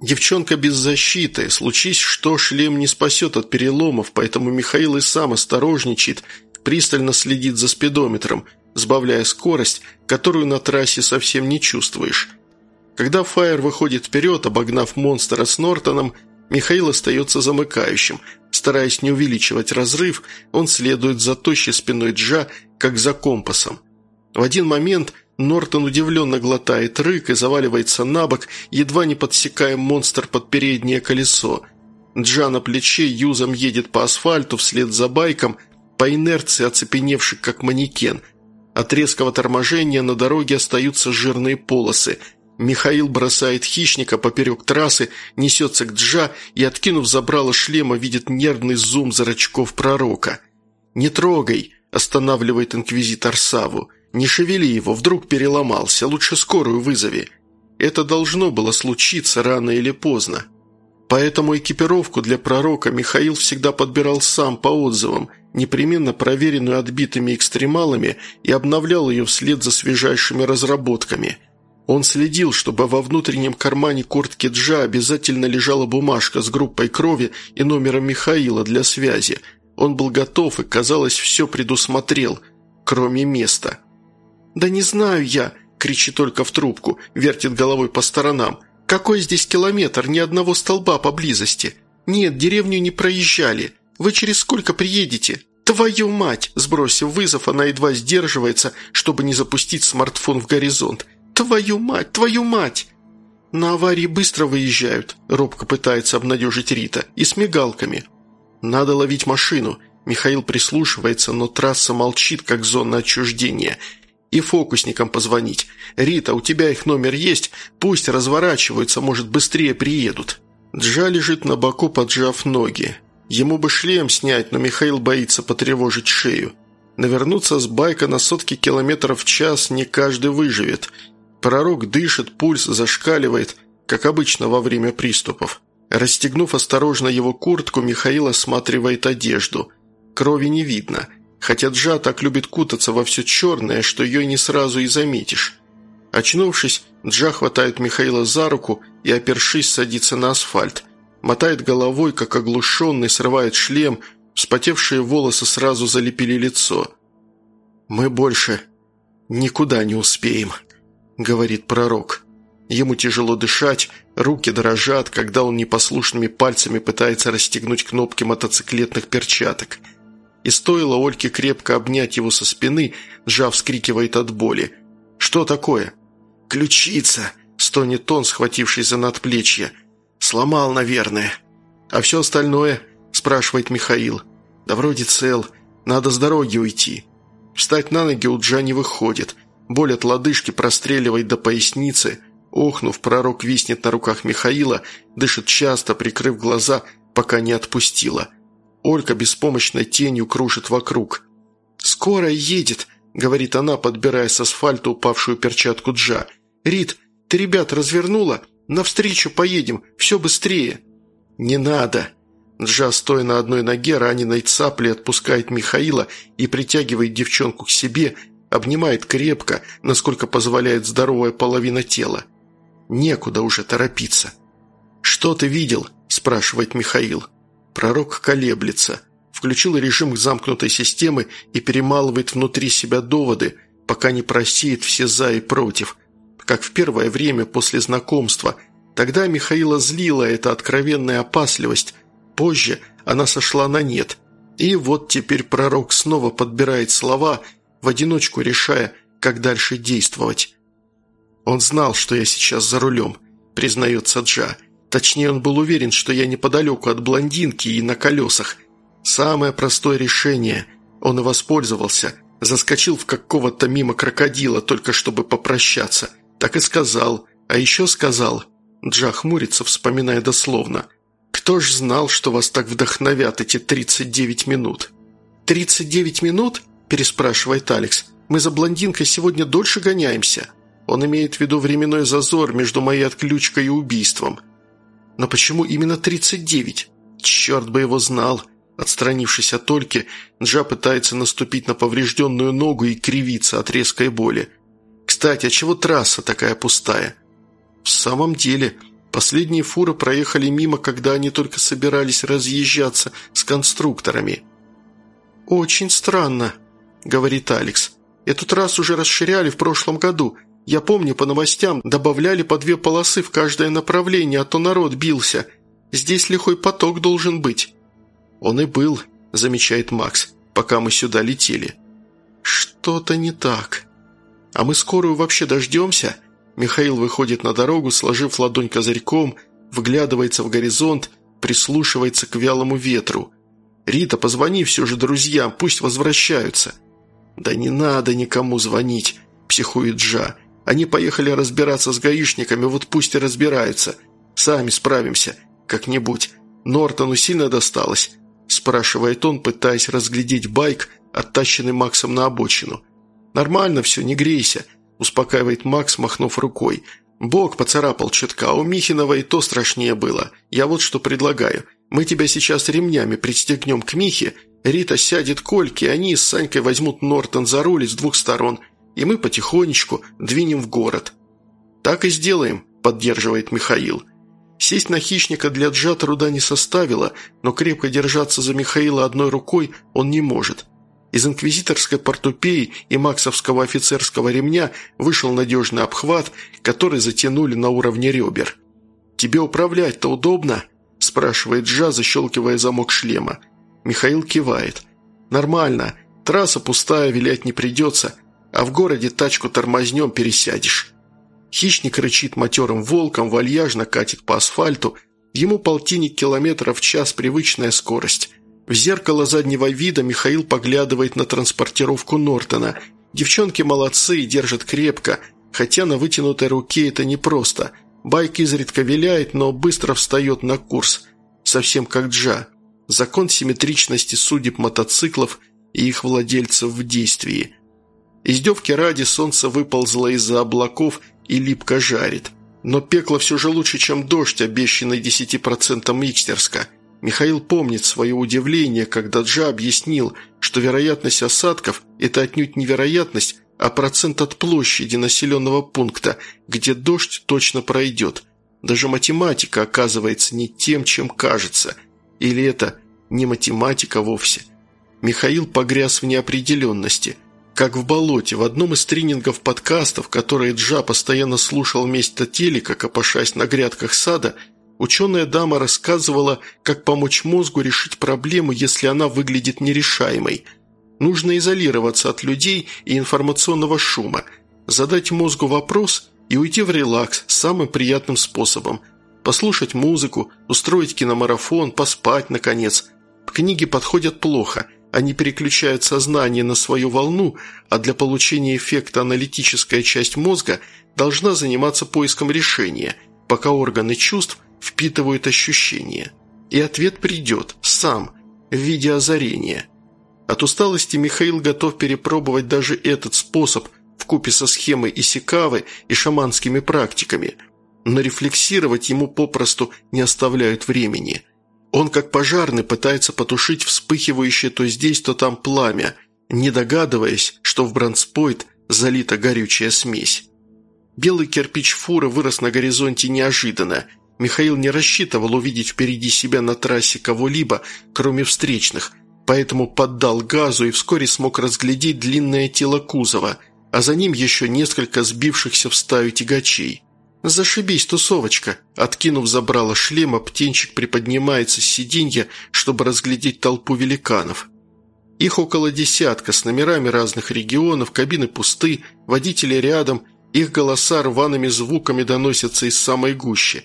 Девчонка без защиты, случись что, шлем не спасет от переломов, поэтому Михаил и сам осторожничает, пристально следит за спидометром, сбавляя скорость, которую на трассе совсем не чувствуешь. Когда Фаер выходит вперед, обогнав монстра с Нортоном, Михаил остается замыкающим. Стараясь не увеличивать разрыв, он следует за тощей спиной Джа, как за компасом. В один момент Нортон удивленно глотает рык и заваливается на бок, едва не подсекая монстр под переднее колесо. Джа на плече юзом едет по асфальту вслед за байком, по инерции оцепеневший как манекен. От резкого торможения на дороге остаются жирные полосы – Михаил бросает хищника поперек трассы, несется к Джа и, откинув забрало шлема, видит нервный зум зрачков пророка. «Не трогай!» – останавливает инквизитор Саву. «Не шевели его, вдруг переломался, лучше скорую вызови». Это должно было случиться рано или поздно. Поэтому экипировку для пророка Михаил всегда подбирал сам по отзывам, непременно проверенную отбитыми экстремалами и обновлял ее вслед за свежайшими разработками – он следил, чтобы во внутреннем кармане куртки Джа обязательно лежала бумажка с группой крови и номером Михаила для связи. Он был готов и, казалось, все предусмотрел, кроме места. «Да не знаю я!» – кричит только в трубку, вертит головой по сторонам. «Какой здесь километр? Ни одного столба поблизости. Нет, деревню не проезжали. Вы через сколько приедете?» «Твою мать!» – сбросив вызов, она едва сдерживается, чтобы не запустить смартфон в горизонт. «Твою мать! Твою мать!» «На аварии быстро выезжают», – робко пытается обнадежить Рита, – «и с мигалками». «Надо ловить машину». Михаил прислушивается, но трасса молчит, как зона отчуждения. «И фокусникам позвонить. Рита, у тебя их номер есть? Пусть разворачиваются, может, быстрее приедут». Джа лежит на боку, поджав ноги. Ему бы шлем снять, но Михаил боится потревожить шею. Навернуться с байка на сотки километров в час не каждый выживет – Пророк дышит, пульс зашкаливает, как обычно во время приступов. Расстегнув осторожно его куртку, Михаил осматривает одежду. Крови не видно, хотя Джа так любит кутаться во все черное, что ее не сразу и заметишь. Очнувшись, Джа хватает Михаила за руку и, опершись, садится на асфальт. Мотает головой, как оглушенный, срывает шлем, вспотевшие волосы сразу залепили лицо. «Мы больше никуда не успеем», – говорит пророк. Ему тяжело дышать, руки дрожат, когда он непослушными пальцами пытается расстегнуть кнопки мотоциклетных перчаток. И стоило Ольке крепко обнять его со спины, Жав вскрикивает от боли. «Что такое?» «Ключица!» – стонет он, схватившись за надплечье. «Сломал, наверное». «А все остальное?» – спрашивает Михаил. «Да вроде цел. Надо с дороги уйти». Встать на ноги у Джа не выходит – Боль от лодыжки простреливает до поясницы. Охнув, пророк виснет на руках Михаила, дышит часто, прикрыв глаза, пока не отпустила. Олька беспомощной тенью кружит вокруг. «Скоро едет», — говорит она, подбирая с асфальта упавшую перчатку Джа. «Рит, ты ребят развернула? Навстречу поедем, все быстрее». «Не надо», Джа, стоя на одной ноге, раненой цаплей, отпускает Михаила и притягивает девчонку к себе, обнимает крепко, насколько позволяет здоровая половина тела. Некуда уже торопиться. «Что ты видел?» – спрашивает Михаил. Пророк колеблется. Включил режим замкнутой системы и перемалывает внутри себя доводы, пока не просеет все «за» и «против», как в первое время после знакомства. Тогда Михаила злила эта откровенная опасливость. Позже она сошла на нет. И вот теперь пророк снова подбирает слова – в одиночку решая, как дальше действовать. «Он знал, что я сейчас за рулем», – признается Джа. Точнее, он был уверен, что я неподалеку от блондинки и на колесах. Самое простое решение. Он и воспользовался. Заскочил в какого-то мимо крокодила, только чтобы попрощаться. Так и сказал. А еще сказал. Джа хмурится, вспоминая дословно. «Кто ж знал, что вас так вдохновят эти 39 минут?» «39 минут?» – переспрашивает Алекс. «Мы за блондинкой сегодня дольше гоняемся». Он имеет в виду временной зазор между моей отключкой и убийством. «Но почему именно 39? Черт бы его знал!» Отстранившись от Ольки, Джа пытается наступить на поврежденную ногу и кривиться от резкой боли. «Кстати, а чего трасса такая пустая?» «В самом деле, последние фуры проехали мимо, когда они только собирались разъезжаться с конструкторами». «Очень странно», — говорит Алекс. «Эту трассу уже расширяли в прошлом году. Я помню, по новостям добавляли по две полосы в каждое направление, а то народ бился. Здесь лихой поток должен быть». «Он и был», – замечает Макс, – «пока мы сюда летели». «Что-то не так. А мы скорую вообще дождемся?» Михаил выходит на дорогу, сложив ладонь козырьком, вглядывается в горизонт, прислушивается к вялому ветру. «Рита, позвони все же друзьям, пусть возвращаются». «Да не надо никому звонить», – психует Джа. «Они поехали разбираться с гаишниками, вот пусть и разбираются. Сами справимся, как-нибудь. Нортону сильно досталось. – спрашивает он, пытаясь разглядеть байк, оттащенный Максом на обочину. «Нормально все, не грейся», – успокаивает Макс, махнув рукой. «Бог поцарапал чутка, а у Михинова и то страшнее было. Я вот что предлагаю. Мы тебя сейчас ремнями пристегнем к Михе, Рита сядет к Ольке, они с Санькой возьмут Нортон за руль с двух сторон, и мы потихонечку двинем в город». «Так и сделаем», – поддерживает Михаил. Сесть на хищника для Джа труда не составило, но крепко держаться за Михаила одной рукой он не может. Из инквизиторской портупеи и максовского офицерского ремня вышел надежный обхват, который затянули на уровне ребер. «Тебе управлять-то удобно?» – спрашивает Джа, защелкивая замок шлема. Михаил кивает. «Нормально. Трасса пустая, вилять не придется, а в городе тачку тормознем пересядешь». Хищник рычит матерым волком, вальяжно катит по асфальту. Ему полтинник километров в час привычная скорость. В зеркало заднего вида Михаил поглядывает на транспортировку Нортона. Девчонки молодцы и держат крепко, хотя на вытянутой руке это непросто. Байк изредка виляет, но быстро встает на курс. Совсем как Джа. Закон симметричности судеб мотоциклов и их владельцев в действии. Издевки ради солнце выползло из-за облаков – и липко жарит. Но пекло все же лучше, чем дождь, обещанный 10% Икстерска. Михаил помнит свое удивление, когда Джа объяснил, что вероятность осадков – это отнюдь не вероятность, а процент от площади населенного пункта, где дождь точно пройдет. Даже математика оказывается не тем, чем кажется. Или это не математика вовсе. Михаил погряз в неопределенности – как в болоте, в одном из тренингов подкастов, которые Джа постоянно слушал вместо телека, копошась на грядках сада, ученая дама рассказывала, как помочь мозгу решить проблему, если она выглядит нерешаемой. Нужно изолироваться от людей и информационного шума, задать мозгу вопрос и уйти в релакс самым приятным способом. Послушать музыку, устроить киномарафон, поспать, наконец. Книги подходят плохо – они переключают сознание на свою волну, а для получения эффекта аналитическая часть мозга должна заниматься поиском решения, пока органы чувств впитывают ощущения. И ответ придет, сам, в виде озарения. От усталости Михаил готов перепробовать даже этот способ купе со схемой Исикавы и шаманскими практиками, но рефлексировать ему попросту не оставляют времени – он, как пожарный, пытается потушить вспыхивающее то здесь, то там пламя, не догадываясь, что в бронспойт залита горючая смесь. Белый кирпич фуры вырос на горизонте неожиданно. Михаил не рассчитывал увидеть впереди себя на трассе кого-либо, кроме встречных, поэтому поддал газу и вскоре смог разглядеть длинное тело кузова, а за ним еще несколько сбившихся в стаю тягачей. «Зашибись, тусовочка!» Откинув забрало шлема, птенчик приподнимается с сиденья, чтобы разглядеть толпу великанов. Их около десятка, с номерами разных регионов, кабины пусты, водители рядом, их голоса рваными звуками доносятся из самой гущи.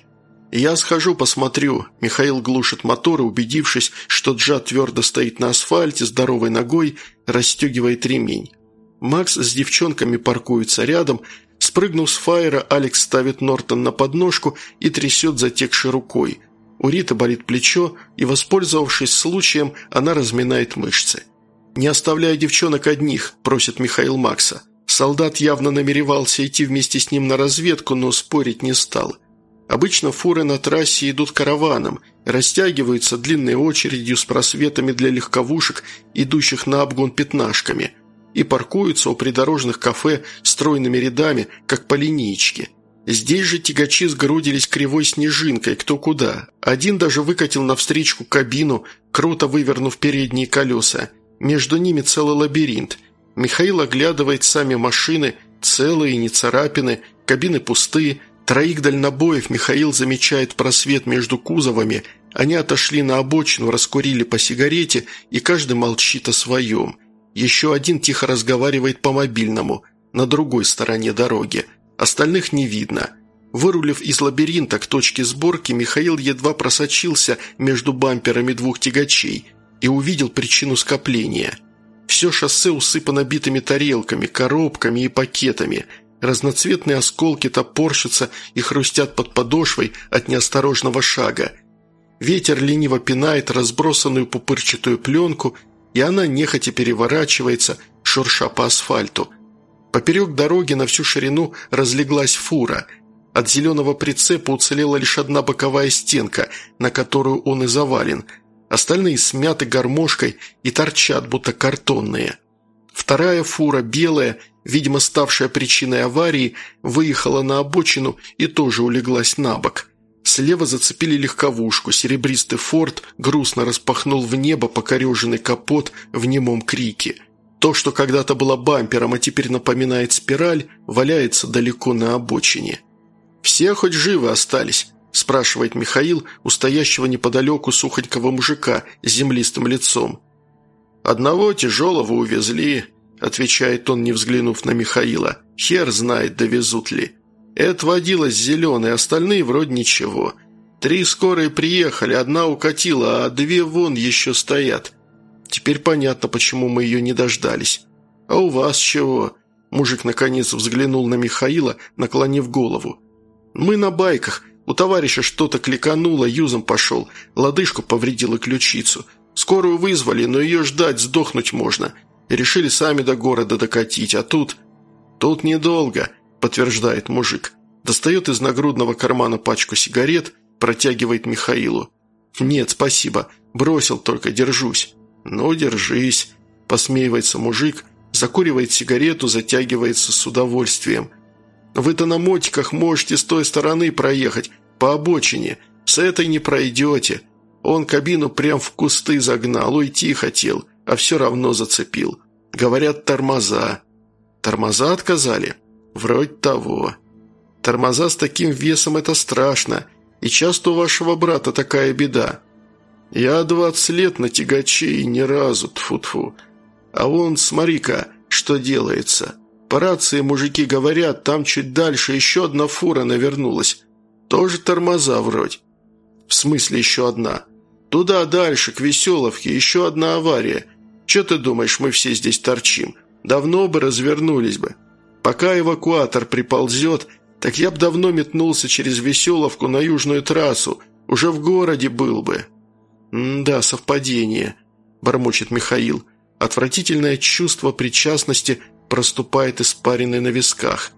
«Я схожу, посмотрю», – Михаил глушит мотор и, убедившись, что Джа твердо стоит на асфальте, здоровой ногой, расстегивает ремень. Макс с девчонками паркуются рядом – Спрыгнув с фаера, Алекс ставит Нортон на подножку и трясет затекшей рукой. У Риты болит плечо, и, воспользовавшись случаем, она разминает мышцы. «Не оставляя девчонок одних», – просит Михаил Макса. Солдат явно намеревался идти вместе с ним на разведку, но спорить не стал. Обычно фуры на трассе идут караваном, растягиваются длинной очередью с просветами для легковушек, идущих на обгон пятнашками, и паркуются у придорожных кафе стройными рядами, как по линеечке. Здесь же тягачи сгрудились кривой снежинкой, кто куда. Один даже выкатил навстречу кабину, круто вывернув передние колеса. Между ними целый лабиринт. Михаил оглядывает сами машины, целые, не царапины, кабины пустые – Троих дальнобоев Михаил замечает просвет между кузовами. Они отошли на обочину, раскурили по сигарете, и каждый молчит о своем. Еще один тихо разговаривает по мобильному, на другой стороне дороги. Остальных не видно. Вырулив из лабиринта к точке сборки, Михаил едва просочился между бамперами двух тягачей и увидел причину скопления. Все шоссе усыпано битыми тарелками, коробками и пакетами – Разноцветные осколки топорщатся и хрустят под подошвой от неосторожного шага. Ветер лениво пинает разбросанную пупырчатую пленку, и она нехотя переворачивается, шурша по асфальту. Поперек дороги на всю ширину разлеглась фура. От зеленого прицепа уцелела лишь одна боковая стенка, на которую он и завален. Остальные смяты гармошкой и торчат, будто картонные. Вторая фура, белая, видимо, ставшая причиной аварии, выехала на обочину и тоже улеглась на бок. Слева зацепили легковушку, серебристый форт грустно распахнул в небо покореженный капот в немом крике. То, что когда-то было бампером, а теперь напоминает спираль, валяется далеко на обочине. «Все хоть живы остались?» – спрашивает Михаил у стоящего неподалеку сухонького мужика с землистым лицом. «Одного тяжелого увезли», – отвечает он, не взглянув на Михаила. «Хер знает, довезут ли. Это водилась зеленый, остальные вроде ничего. Три скорые приехали, одна укатила, а две вон еще стоят. Теперь понятно, почему мы ее не дождались. А у вас чего?» Мужик наконец взглянул на Михаила, наклонив голову. «Мы на байках. У товарища что-то кликануло, юзом пошел. Лодыжку повредила ключицу. Скорую вызвали, но ее ждать сдохнуть можно. Решили сами до города докатить, а тут...» «Тут недолго», – подтверждает мужик. Достает из нагрудного кармана пачку сигарет, протягивает Михаилу. «Нет, спасибо. Бросил только, держусь». «Ну, держись», – посмеивается мужик, закуривает сигарету, затягивается с удовольствием. «Вы-то на мотиках можете с той стороны проехать, по обочине. С этой не пройдете. Он кабину прям в кусты загнал, уйти хотел, а все равно зацепил. Говорят, тормоза. Тормоза отказали? Вроде того. Тормоза с таким весом – это страшно, и часто у вашего брата такая беда. Я двадцать лет на тягаче и ни разу, тфу-тфу. А вон, смотри-ка, что делается. По рации мужики говорят, там чуть дальше еще одна фура навернулась. Тоже тормоза вроде. В смысле еще одна? Туда дальше, к Веселовке, еще одна авария. Че ты думаешь, мы все здесь торчим? Давно бы развернулись бы. Пока эвакуатор приползет, так я б давно метнулся через Веселовку на южную трассу, уже в городе был бы». «Да, совпадение», – бормочет Михаил. Отвратительное чувство причастности проступает испаренной на висках.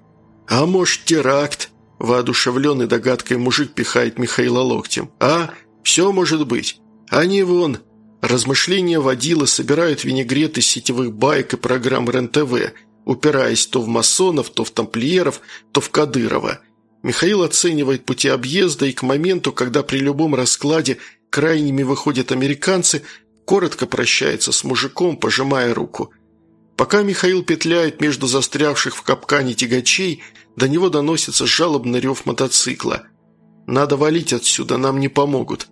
«А может, теракт?» – воодушевленный догадкой мужик пихает Михаила локтем. «А? Все может быть. Они вон...» Размышления водила собирают винегрет из сетевых байк и программ РЕН-ТВ, упираясь то в масонов, то в тамплиеров, то в Кадырова. Михаил оценивает пути объезда и к моменту, когда при любом раскладе крайними выходят американцы, коротко прощается с мужиком, пожимая руку. Пока Михаил петляет между застрявших в капкане тягачей, до него доносится жалобный рев мотоцикла. «Надо валить отсюда, нам не помогут».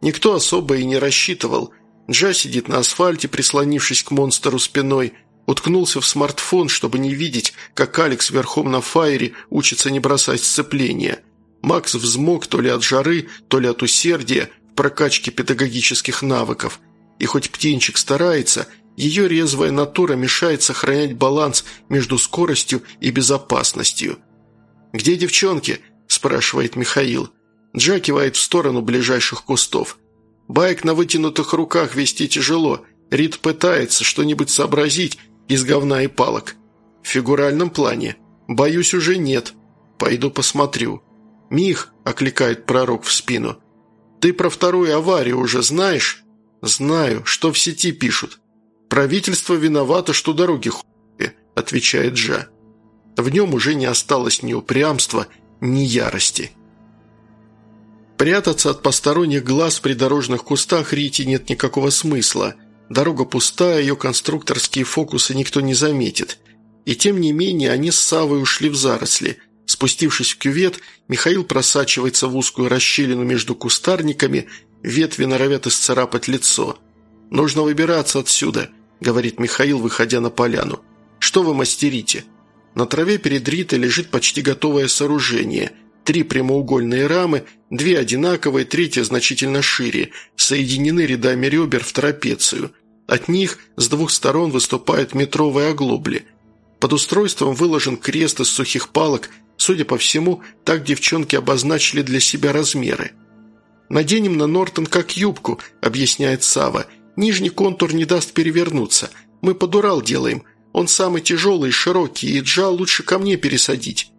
Никто особо и не рассчитывал. Джа сидит на асфальте, прислонившись к монстру спиной, уткнулся в смартфон, чтобы не видеть, как Алекс верхом на фаере учится не бросать сцепления. Макс взмок то ли от жары, то ли от усердия в прокачке педагогических навыков. И хоть птенчик старается, ее резвая натура мешает сохранять баланс между скоростью и безопасностью. «Где девчонки?» – спрашивает Михаил. Джа кивает в сторону ближайших кустов. Байк на вытянутых руках вести тяжело. Рид пытается что-нибудь сообразить из говна и палок. В фигуральном плане. Боюсь, уже нет. Пойду посмотрю. «Мих», – окликает пророк в спину, – «ты про вторую аварию уже знаешь?» «Знаю, что в сети пишут. Правительство виновато, что дороги хуи», – отвечает Джа. В нем уже не осталось ни упрямства, ни ярости. Прятаться от посторонних глаз в придорожных кустах Рите нет никакого смысла. Дорога пустая, ее конструкторские фокусы никто не заметит. И тем не менее они с Савой ушли в заросли. Спустившись в кювет, Михаил просачивается в узкую расщелину между кустарниками, ветви норовят исцарапать лицо. «Нужно выбираться отсюда», — говорит Михаил, выходя на поляну. «Что вы мастерите?» На траве перед Ритой лежит почти готовое сооружение. Три прямоугольные рамы, две одинаковые, третья значительно шире, соединены рядами ребер в трапецию. От них с двух сторон выступают метровые оглобли. Под устройством выложен крест из сухих палок, судя по всему, так девчонки обозначили для себя размеры. «Наденем на Нортон как юбку», — объясняет Сава. «Нижний контур не даст перевернуться. Мы подурал делаем, он самый тяжелый и широкий, и Джа лучше ко мне пересадить».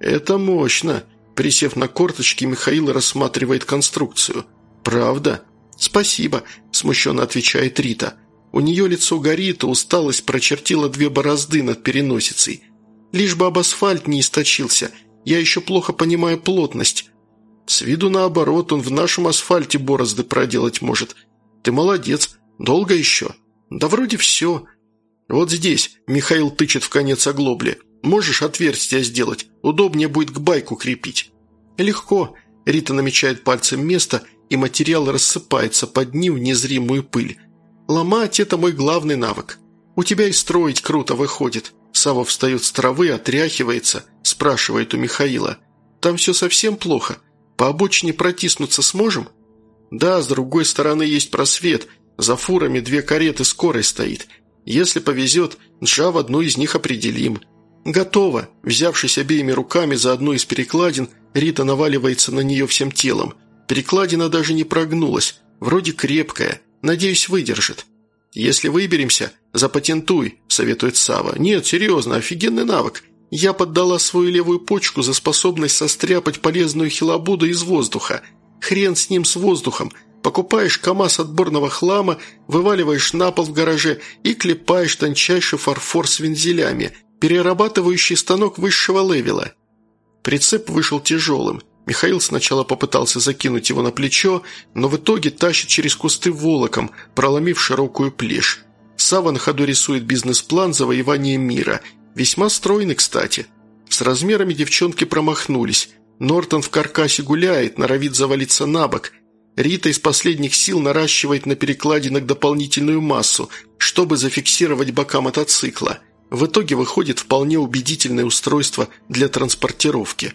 «Это мощно», – присев на корточки, Михаил рассматривает конструкцию. «Правда?» «Спасибо», – смущенно отвечает Рита. У нее лицо горит, а усталость прочертила две борозды над переносицей. «Лишь бы об асфальт не источился. Я еще плохо понимаю плотность». «С виду наоборот, он в нашем асфальте борозды проделать может. Ты молодец. Долго еще?» «Да вроде все», «Вот здесь», – Михаил тычет в конец оглобли. «Можешь отверстие сделать? Удобнее будет к байку крепить». «Легко», – Рита намечает пальцем место, и материал рассыпается под ним в незримую пыль. «Ломать – это мой главный навык. У тебя и строить круто выходит». Сава встает с травы, отряхивается, спрашивает у Михаила. «Там все совсем плохо. По обочине протиснуться сможем?» «Да, с другой стороны есть просвет. За фурами две кареты скорой стоит. Если повезет, Джа в одну из них определим. Готово. Взявшись обеими руками за одну из перекладин, Рита наваливается на нее всем телом. Перекладина даже не прогнулась. Вроде крепкая. Надеюсь, выдержит. «Если выберемся, запатентуй», – советует Сава. «Нет, серьезно, офигенный навык. Я поддала свою левую почку за способность состряпать полезную хилобуду из воздуха. Хрен с ним с воздухом. Покупаешь КАМАЗ отборного хлама, вываливаешь на пол в гараже и клепаешь тончайший фарфор с вензелями, перерабатывающий станок высшего левела. Прицеп вышел тяжелым. Михаил сначала попытался закинуть его на плечо, но в итоге тащит через кусты волоком, проломив широкую плешь. Сава на ходу рисует бизнес-план завоевания мира. Весьма стройный, кстати. С размерами девчонки промахнулись. Нортон в каркасе гуляет, норовит завалиться на бок – Рита из последних сил наращивает на перекладинах дополнительную массу, чтобы зафиксировать бока мотоцикла. В итоге выходит вполне убедительное устройство для транспортировки.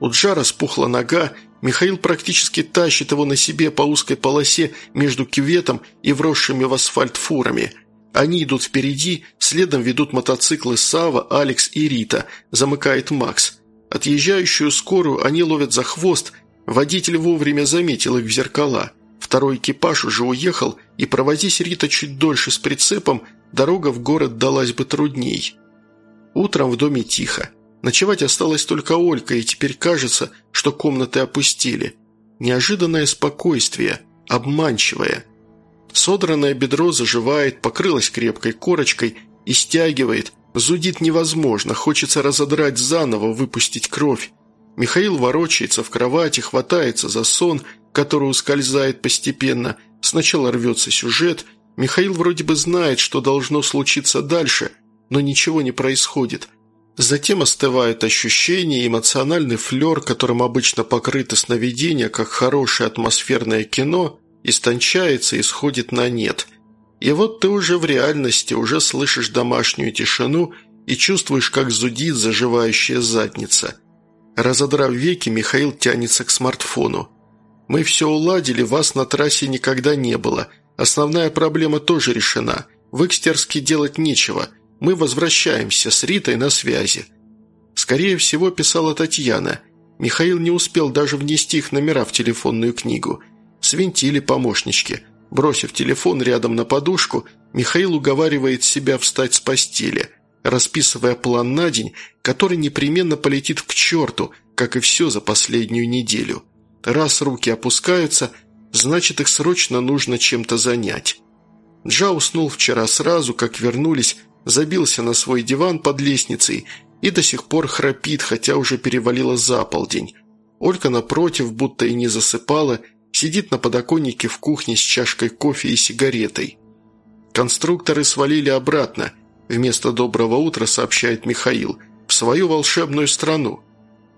У Джара спухла нога, Михаил практически тащит его на себе по узкой полосе между кюветом и вросшими в асфальт фурами. Они идут впереди, следом ведут мотоциклы Сава, Алекс и Рита, замыкает Макс. Отъезжающую скорую они ловят за хвост – Водитель вовремя заметил их в зеркала. Второй экипаж уже уехал, и провозись Рита чуть дольше с прицепом, дорога в город далась бы трудней. Утром в доме тихо. Ночевать осталась только Олька, и теперь кажется, что комнаты опустили. Неожиданное спокойствие, обманчивое. Содранное бедро заживает, покрылось крепкой корочкой и стягивает. Зудит невозможно, хочется разодрать заново, выпустить кровь. Михаил ворочается в кровати, хватается за сон, который ускользает постепенно. Сначала рвется сюжет. Михаил вроде бы знает, что должно случиться дальше, но ничего не происходит. Затем остывает ощущение, эмоциональный флер, которым обычно покрыто сновидение, как хорошее атмосферное кино, истончается и сходит на нет. И вот ты уже в реальности, уже слышишь домашнюю тишину и чувствуешь, как зудит заживающая задница – Разодрав веки, Михаил тянется к смартфону. «Мы все уладили, вас на трассе никогда не было. Основная проблема тоже решена. В Икстерске делать нечего. Мы возвращаемся, с Ритой на связи». Скорее всего, писала Татьяна. Михаил не успел даже внести их номера в телефонную книгу. Свинтили помощнички. Бросив телефон рядом на подушку, Михаил уговаривает себя встать с постели, расписывая план на день, который непременно полетит к черту, как и все за последнюю неделю. Раз руки опускаются, значит их срочно нужно чем-то занять. Джа уснул вчера сразу, как вернулись, забился на свой диван под лестницей и до сих пор храпит, хотя уже перевалило за полдень. Олька, напротив, будто и не засыпала, сидит на подоконнике в кухне с чашкой кофе и сигаретой. Конструкторы свалили обратно. Вместо «доброго утра» сообщает Михаил. В свою волшебную страну.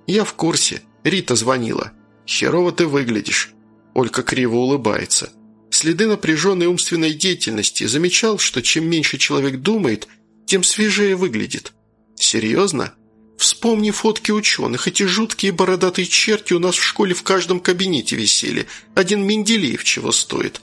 «Я в курсе. Рита звонила. Херово ты выглядишь». Олька криво улыбается. Следы напряженной умственной деятельности. Замечал, что чем меньше человек думает, тем свежее выглядит. Серьезно? Вспомни фотки ученых. Эти жуткие бородатые черти у нас в школе в каждом кабинете висели. Один Менделеев чего стоит.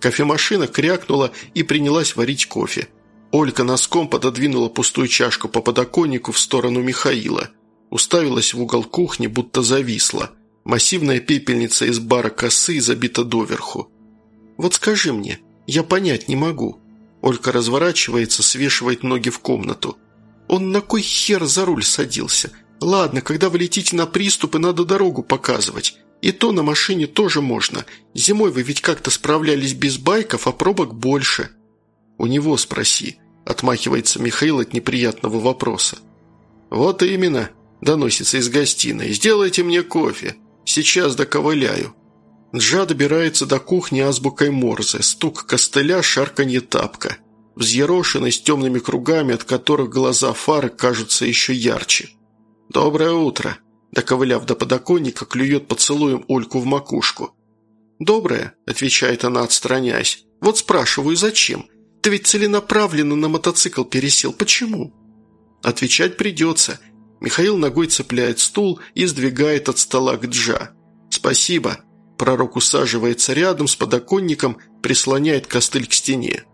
Кофемашина крякнула и принялась варить кофе. Олька носком пододвинула пустую чашку по подоконнику в сторону Михаила. Уставилась в угол кухни, будто зависла. Массивная пепельница из бара косы забита доверху. «Вот скажи мне, я понять не могу». Олька разворачивается, свешивает ноги в комнату. «Он на кой хер за руль садился? Ладно, когда вы летите на приступы, надо дорогу показывать. И то на машине тоже можно. Зимой вы ведь как-то справлялись без байков, а пробок больше». «У него спроси», – отмахивается Михаил от неприятного вопроса. «Вот именно», – доносится из гостиной. «Сделайте мне кофе. Сейчас доковыляю». Джа добирается до кухни азбукой Морзе, стук костыля, шарканье тапка. Взъерошенный с темными кругами, от которых глаза фары кажутся еще ярче. «Доброе утро!» Доковыляв до подоконника, клюет поцелуем Ольку в макушку. «Доброе», – отвечает она, отстраняясь. «Вот спрашиваю, зачем? Ты ведь целенаправленно на мотоцикл пересел. Почему?» Отвечать придется. Михаил ногой цепляет стул и сдвигает от стола к Джа. «Спасибо», Пророк усаживается рядом с подоконником, прислоняет костыль к стене.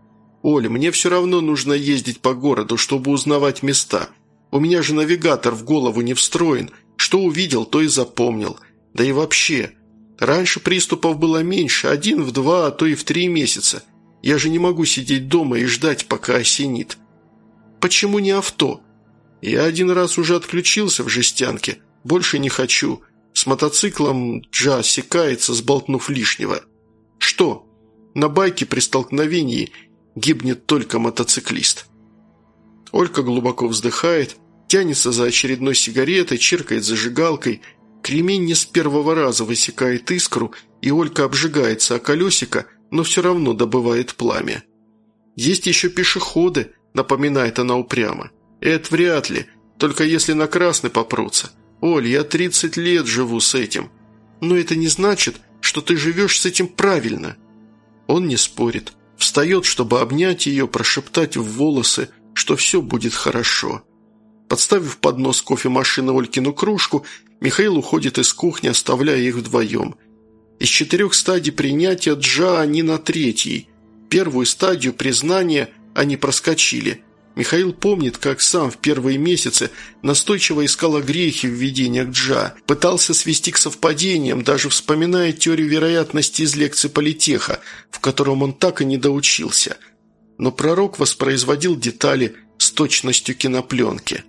«Оля, мне все равно нужно ездить по городу, чтобы узнавать места. У меня же навигатор в голову не встроен. Что увидел, то и запомнил. Да и вообще. Раньше приступов было меньше, один в два, а то и в три месяца. Я же не могу сидеть дома и ждать, пока осенит. Почему не авто? Я один раз уже отключился в жестянке. Больше не хочу. С мотоциклом Джа осекается, сболтнув лишнего. Что? На байке при столкновении гибнет только мотоциклист. Олька глубоко вздыхает, тянется за очередной сигаретой, чиркает зажигалкой. Кремень не с первого раза высекает искру, и Олька обжигается о колесико, но все равно добывает пламя. «Есть еще пешеходы», — напоминает она упрямо. «Это вряд ли, только если на красный попрутся. «Оль, я 30 лет живу с этим. Но это не значит, что ты живешь с этим правильно». Он не спорит. Встает, чтобы обнять ее, прошептать в волосы, что все будет хорошо. Подставив под нос кофемашины Олькину кружку, Михаил уходит из кухни, оставляя их вдвоем. Из четырех стадий принятия Джа они на третьей. Первую стадию признания они проскочили – Михаил помнит, как сам в первые месяцы настойчиво искал грехи в видениях Джа, пытался свести к совпадениям, даже вспоминая теорию вероятности из лекции политеха, в котором он так и не доучился. Но пророк воспроизводил детали с точностью кинопленки.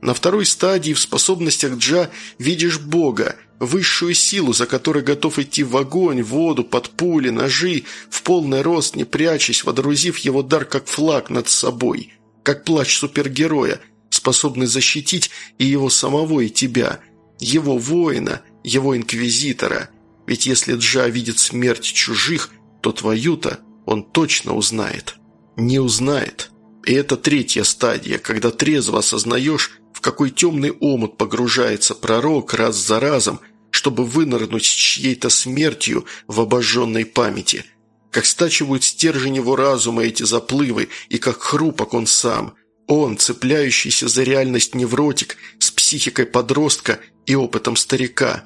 На второй стадии в способностях Джа видишь Бога, высшую силу, за которой готов идти в огонь, воду, под пули, ножи, в полный рост, не прячась, водрузив его дар как флаг над собой – как плач супергероя, способный защитить и его самого, и тебя, его воина, его инквизитора. Ведь если Джа видит смерть чужих, то твою-то он точно узнает. Не узнает. И это третья стадия, когда трезво осознаешь, в какой темный омут погружается пророк раз за разом, чтобы вынырнуть с чьей-то смертью в обожженной памяти – как стачивают стержень его разума эти заплывы, и как хрупок он сам. Он, цепляющийся за реальность невротик, с психикой подростка и опытом старика.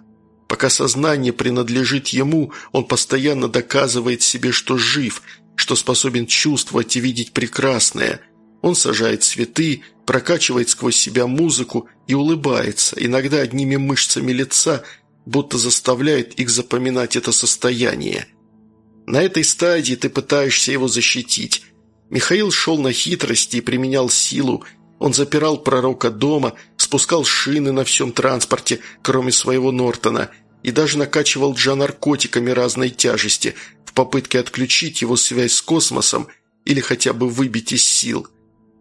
Пока сознание принадлежит ему, он постоянно доказывает себе, что жив, что способен чувствовать и видеть прекрасное. Он сажает цветы, прокачивает сквозь себя музыку и улыбается, иногда одними мышцами лица, будто заставляет их запоминать это состояние. На этой стадии ты пытаешься его защитить. Михаил шел на хитрости и применял силу, он запирал пророка дома, спускал шины на всем транспорте, кроме своего Нортона, и даже накачивал Джа наркотиками разной тяжести в попытке отключить его связь с космосом или хотя бы выбить из сил.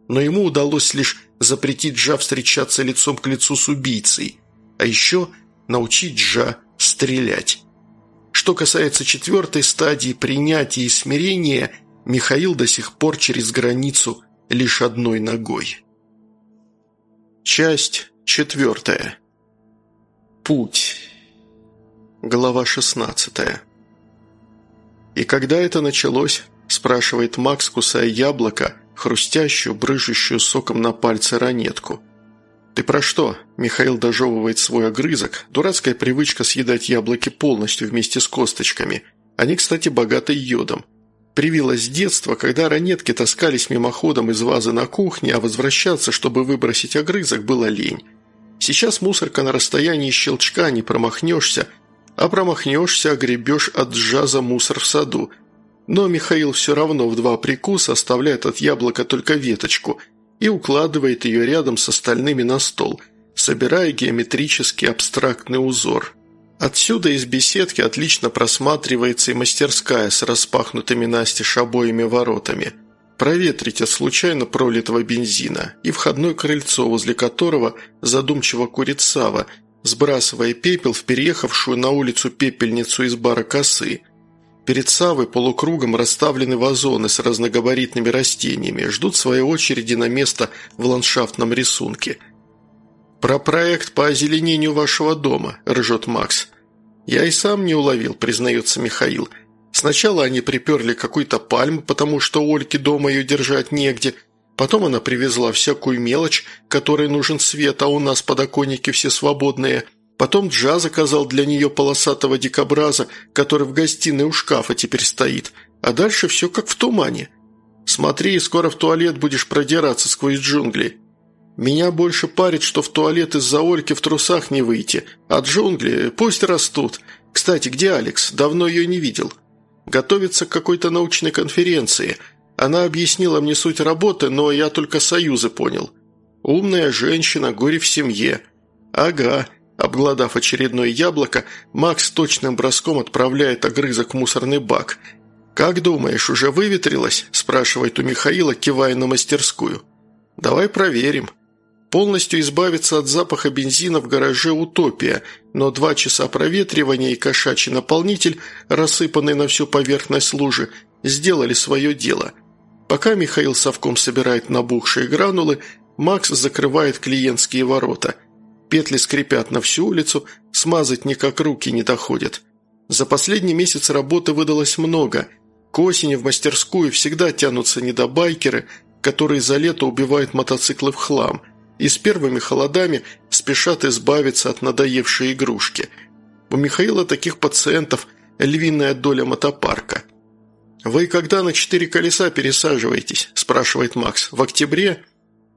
Но ему удалось лишь запретить Джа встречаться лицом к лицу с убийцей, а еще научить Джа стрелять. Что касается четвертой стадии принятия и смирения, Михаил до сих пор через границу лишь одной ногой. Часть четвертая. Путь. Глава шестнадцатая. «И когда это началось?» – спрашивает Макс, кусая яблоко, хрустящую, брыжущую соком на пальце ранетку. «Ты про что?» – Михаил дожевывает свой огрызок. Дурацкая привычка съедать яблоки полностью вместе с косточками. Они, кстати, богаты йодом. Привилось с детства, когда ранетки таскались мимоходом из вазы на кухне, а возвращаться, чтобы выбросить огрызок, было лень. Сейчас мусорка на расстоянии щелчка не промахнешься, а промахнешься, огребешь от джаза мусор в саду. Но Михаил все равно в два прикуса оставляет от яблока только веточку и укладывает ее рядом с остальными на стол, собирая геометрический абстрактный узор – Отсюда из беседки отлично просматривается и мастерская с распахнутыми настежь обоими воротами. Проветрить от случайно пролитого бензина и входное крыльцо, возле которого задумчиво курит Сава, сбрасывая пепел в переехавшую на улицу пепельницу из бара косы. Перед Савой полукругом расставлены вазоны с разногабаритными растениями, ждут своей очереди на место в ландшафтном рисунке – «Про проект по озеленению вашего дома», – ржет Макс. «Я и сам не уловил», – признается Михаил. «Сначала они приперли какую-то пальму, потому что Ольке дома ее держать негде. Потом она привезла всякую мелочь, которой нужен свет, а у нас подоконники все свободные. Потом Джа заказал для нее полосатого дикобраза, который в гостиной у шкафа теперь стоит. А дальше все как в тумане. Смотри, скоро в туалет будешь продираться сквозь джунгли». Меня больше парит, что в туалет из-за Ольки в трусах не выйти, а джунгли пусть растут. Кстати, где Алекс? Давно ее не видел. Готовится к какой-то научной конференции. Она объяснила мне суть работы, но я только союзы понял. Умная женщина, горе в семье. Ага. Обгладав очередное яблоко, Макс точным броском отправляет огрызок в мусорный бак. «Как думаешь, уже выветрилась?» – спрашивает у Михаила, кивая на мастерскую. «Давай проверим». Полностью избавиться от запаха бензина в гараже «Утопия», но два часа проветривания и кошачий наполнитель, рассыпанный на всю поверхность лужи, сделали свое дело. Пока Михаил совком собирает набухшие гранулы, Макс закрывает клиентские ворота. Петли скрипят на всю улицу, смазать никак руки не доходят. За последний месяц работы выдалось много. К осени в мастерскую всегда тянутся недобайкеры, которые за лето убивают мотоциклы в хлам – и с первыми холодами спешат избавиться от надоевшей игрушки. У Михаила таких пациентов львиная доля мотопарка. «Вы когда на четыре колеса пересаживаетесь?» – спрашивает Макс. «В октябре?»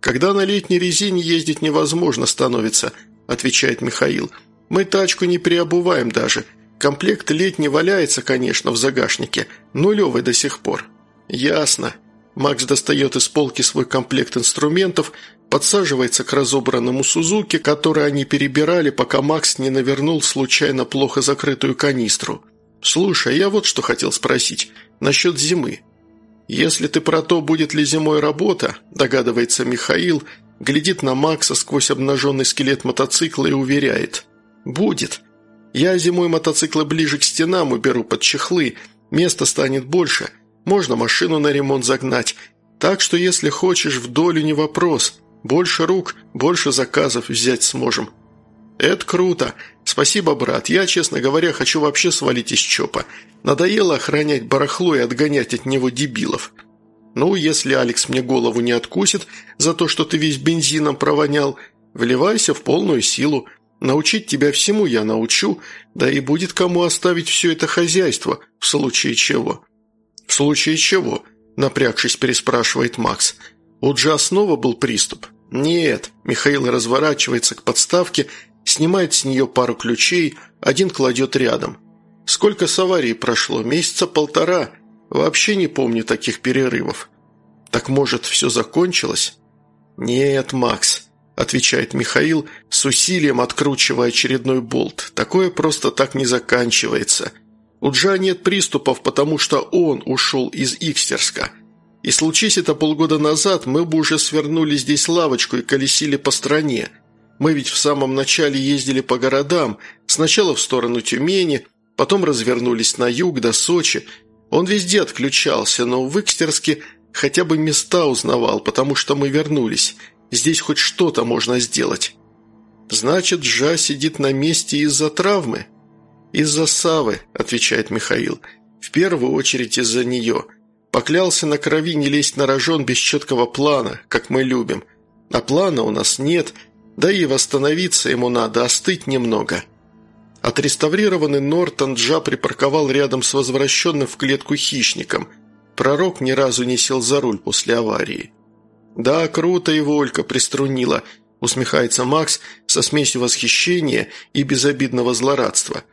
«Когда на летней резине ездить невозможно становится», – отвечает Михаил. «Мы тачку не переобуваем даже. Комплект летний валяется, конечно, в загашнике, нулевый до сих пор». «Ясно». Макс достает из полки свой комплект инструментов, подсаживается к разобранному Сузуки, который они перебирали, пока Макс не навернул случайно плохо закрытую канистру. «Слушай, я вот что хотел спросить. Насчет зимы. Если ты про то, будет ли зимой работа, догадывается Михаил, глядит на Макса сквозь обнаженный скелет мотоцикла и уверяет. «Будет. Я зимой мотоциклы ближе к стенам уберу под чехлы, места станет больше, можно машину на ремонт загнать, так что если хочешь в долю не вопрос». Больше рук, больше заказов взять сможем». «Это круто. Спасибо, брат. Я, честно говоря, хочу вообще свалить из ЧОПа. Надоело охранять барахло и отгонять от него дебилов. Ну, если Алекс мне голову не откусит за то, что ты весь бензином провонял, вливайся в полную силу. Научить тебя всему я научу, да и будет кому оставить все это хозяйство, в случае чего». «В случае чего?» – напрягшись, переспрашивает Макс. «У Джа снова был приступ?» «Нет», – Михаил разворачивается к подставке, снимает с нее пару ключей, один кладет рядом. «Сколько с аварии прошло? Месяца полтора. Вообще не помню таких перерывов». «Так, может, все закончилось?» «Нет, Макс», – отвечает Михаил, с усилием откручивая очередной болт. «Такое просто так не заканчивается. У Джа нет приступов, потому что он ушел из Икстерска. И случись это полгода назад, мы бы уже свернули здесь лавочку и колесили по стране. Мы ведь в самом начале ездили по городам, сначала в сторону Тюмени, потом развернулись на юг до Сочи. Он везде отключался, но в Икстерске хотя бы места узнавал, потому что мы вернулись. Здесь хоть что-то можно сделать. Значит, Жа сидит на месте из-за травмы? Из-за Савы, отвечает Михаил. В первую очередь из-за нее. Поклялся на крови не лезть на рожон без четкого плана, как мы любим. А плана у нас нет, да и восстановиться ему надо, остыть немного. Отреставрированный Нортон Джа припарковал рядом с возвращенным в клетку хищником. Пророк ни разу не сел за руль после аварии. «Да, круто его Олька приструнила», – усмехается Макс со смесью восхищения и безобидного злорадства.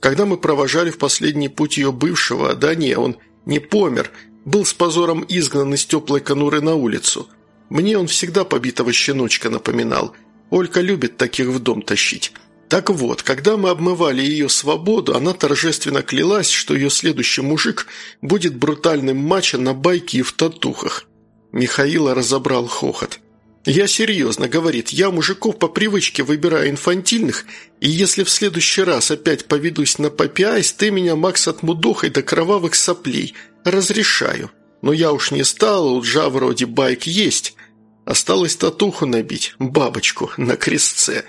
«Когда мы провожали в последний путь ее бывшего, да не, он не помер, был с позором изгнан из теплой конуры на улицу. Мне он всегда побитого щеночка напоминал. Олька любит таких в дом тащить». Так вот, когда мы обмывали ее свободу, она торжественно клялась, что ее следующий мужик будет брутальным мачо на байке и в татухах. Михаила разобрал хохот. «Я серьезно, — говорит, — я мужиков по привычке выбираю инфантильных, и если в следующий раз опять поведусь на попиайс, ты меня, Макс, отмудохай до кровавых соплей. Разрешаю. Но я уж не стал, у Джа вроде байк есть. Осталось татуху набить, бабочку, на крестце.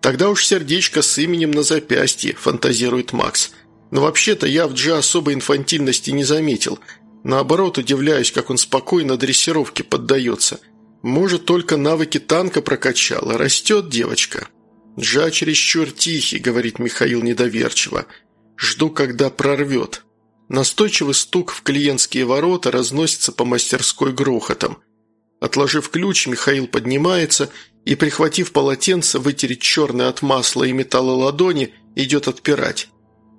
Тогда уж сердечко с именем на запястье», — фантазирует Макс. «Но вообще-то я в Джа особой инфантильности не заметил». Наоборот, удивляюсь, как он спокойно дрессировке поддается. Может, только навыки танка прокачала. Растет девочка. «Джа чересчур тихий», — говорит Михаил недоверчиво. «Жду, когда прорвет». Настойчивый стук в клиентские ворота разносится по мастерской грохотом. Отложив ключ, Михаил поднимается и, прихватив полотенце, вытереть черное от масла и металла ладони, идет отпирать.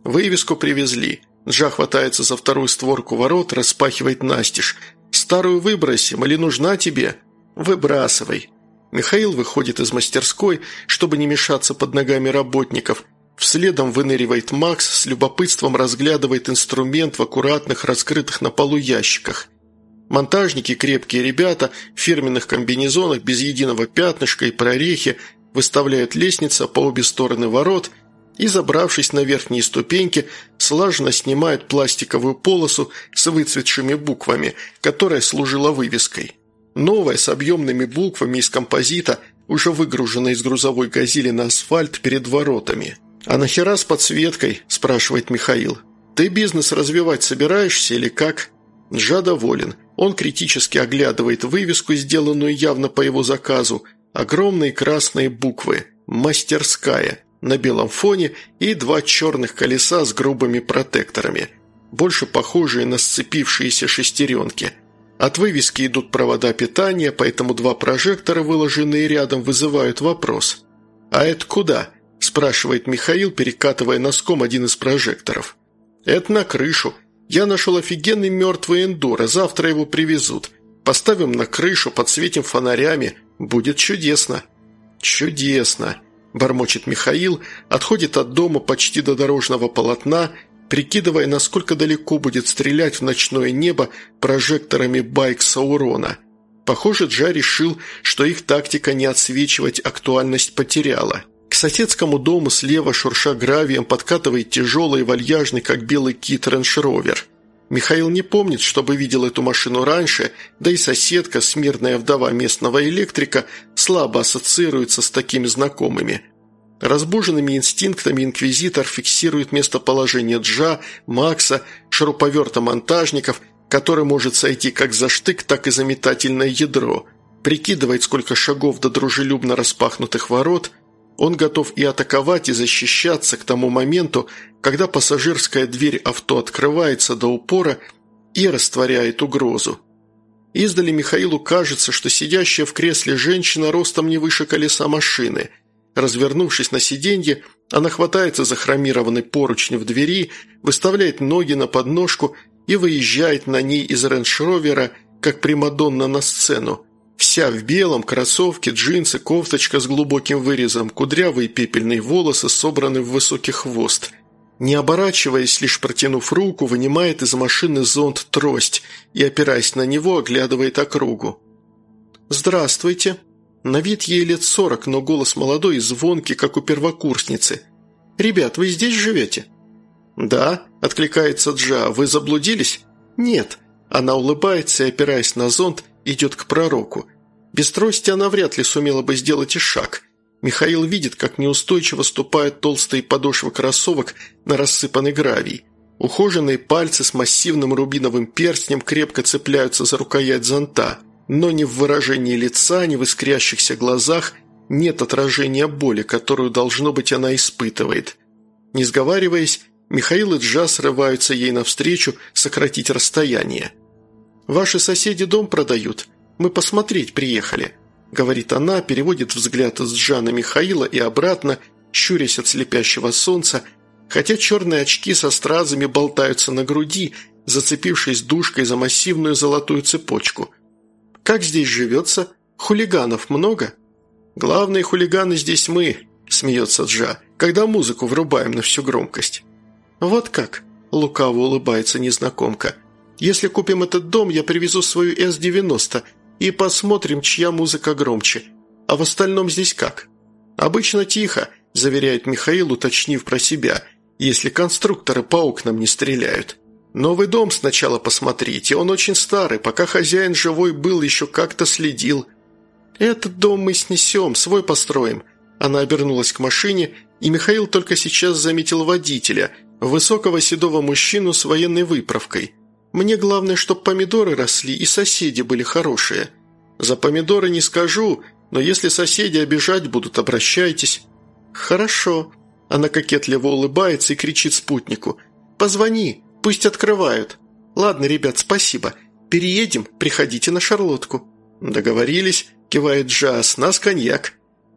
Вывеску привезли – Джа хватается за вторую створку ворот, распахивает настежь. «Старую выбросим или нужна тебе?» «Выбрасывай». Михаил выходит из мастерской, чтобы не мешаться под ногами работников. Вследом выныривает Макс, с любопытством разглядывает инструмент в аккуратных, раскрытых на полу ящиках. Монтажники, крепкие ребята, в фирменных комбинезонах, без единого пятнышка и прорехи, выставляют лестница по обе стороны ворот – и, забравшись на верхние ступеньки, слаженно снимает пластиковую полосу с выцветшими буквами, которая служила вывеской. Новая с объемными буквами из композита, уже выгружена из грузовой газели на асфальт перед воротами. «А нахера с подсветкой?» – спрашивает Михаил. «Ты бизнес развивать собираешься или как?» Джа доволен. Он критически оглядывает вывеску, сделанную явно по его заказу. Огромные красные буквы «Мастерская» на белом фоне и два черных колеса с грубыми протекторами, больше похожие на сцепившиеся шестеренки. От вывески идут провода питания, поэтому два прожектора, выложенные рядом, вызывают вопрос. «А это куда?» – спрашивает Михаил, перекатывая носком один из прожекторов. «Это на крышу. Я нашел офигенный мертвый эндуро, завтра его привезут. Поставим на крышу, подсветим фонарями. Будет чудесно». «Чудесно», – бормочет Михаил, отходит от дома почти до дорожного полотна, прикидывая, насколько далеко будет стрелять в ночное небо прожекторами байк Саурона. Похоже, Джа решил, что их тактика не отсвечивать актуальность потеряла. К соседскому дому слева, шурша гравием, подкатывает тяжелый вальяжный, как белый кит, рейндж-ровер. Михаил не помнит, чтобы видел эту машину раньше, да и соседка, смирная вдова местного электрика, слабо ассоциируется с такими знакомыми. Разбуженными инстинктами инквизитор фиксирует местоположение Джа, Макса, шуруповерта монтажников, который может сойти как за штык, так и за метательное ядро, прикидывает, сколько шагов до дружелюбно распахнутых ворот – он готов и атаковать, и защищаться к тому моменту, когда пассажирская дверь авто открывается до упора и растворяет угрозу. Издали Михаилу кажется, что сидящая в кресле женщина ростом не выше колеса машины. Развернувшись на сиденье, она хватается за хромированный поручень в двери, выставляет ноги на подножку и выезжает на ней из рейндж-ровера, как Примадонна на сцену. Вся в белом, кроссовки, джинсы, кофточка с глубоким вырезом, кудрявые пепельные волосы собраны в высокий хвост. Не оборачиваясь, лишь протянув руку, вынимает из машины зонт-трость и, опираясь на него, оглядывает округу. «Здравствуйте!» На вид ей лет сорок, но голос молодой и звонкий, как у первокурсницы. «Ребят, вы здесь живете?» «Да», – откликается Джа, – «вы заблудились?» «Нет». Она улыбается и, опираясь на зонт, идет к пророку. Без трости она вряд ли сумела бы сделать и шаг. Михаил видит, как неустойчиво ступают толстые подошвы кроссовок на рассыпанный гравий. Ухоженные пальцы с массивным рубиновым перстнем крепко цепляются за рукоять зонта, но ни в выражении лица, ни в искрящихся глазах нет отражения боли, которую, должно быть, она испытывает. Не сговариваясь, Михаил и Джа срываются ей навстречу сократить расстояние. «Ваши соседи дом продают. Мы посмотреть приехали», – говорит она, переводит взгляд с Джа на Михаила и обратно, щурясь от слепящего солнца, хотя черные очки со стразами болтаются на груди, зацепившись душкой за массивную золотую цепочку. «Как здесь живется? Хулиганов много?» «Главные хулиганы здесь мы», – смеется Джа, – «когда музыку врубаем на всю громкость». «Вот как?» – лукаво улыбается незнакомка. Если купим этот дом, я привезу свою С-90 и посмотрим, чья музыка громче. А в остальном здесь как?» «Обычно тихо», – заверяет Михаил, уточнив про себя, «если конструкторы по окнам не стреляют». «Новый дом сначала посмотрите, он очень старый, пока хозяин живой был, еще как-то следил». «Этот дом мы снесем, свой построим». Она обернулась к машине, и Михаил только сейчас заметил водителя, высокого седого мужчину с военной выправкой – мне главное, чтобы помидоры росли и соседи были хорошие. За помидоры не скажу, но если соседи обижать будут, обращайтесь». «Хорошо». Она кокетливо улыбается и кричит спутнику. «Позвони, пусть открывают». «Ладно, ребят, спасибо. Переедем, приходите на шарлотку». «Договорились», – кивает Джаз, – «нас коньяк».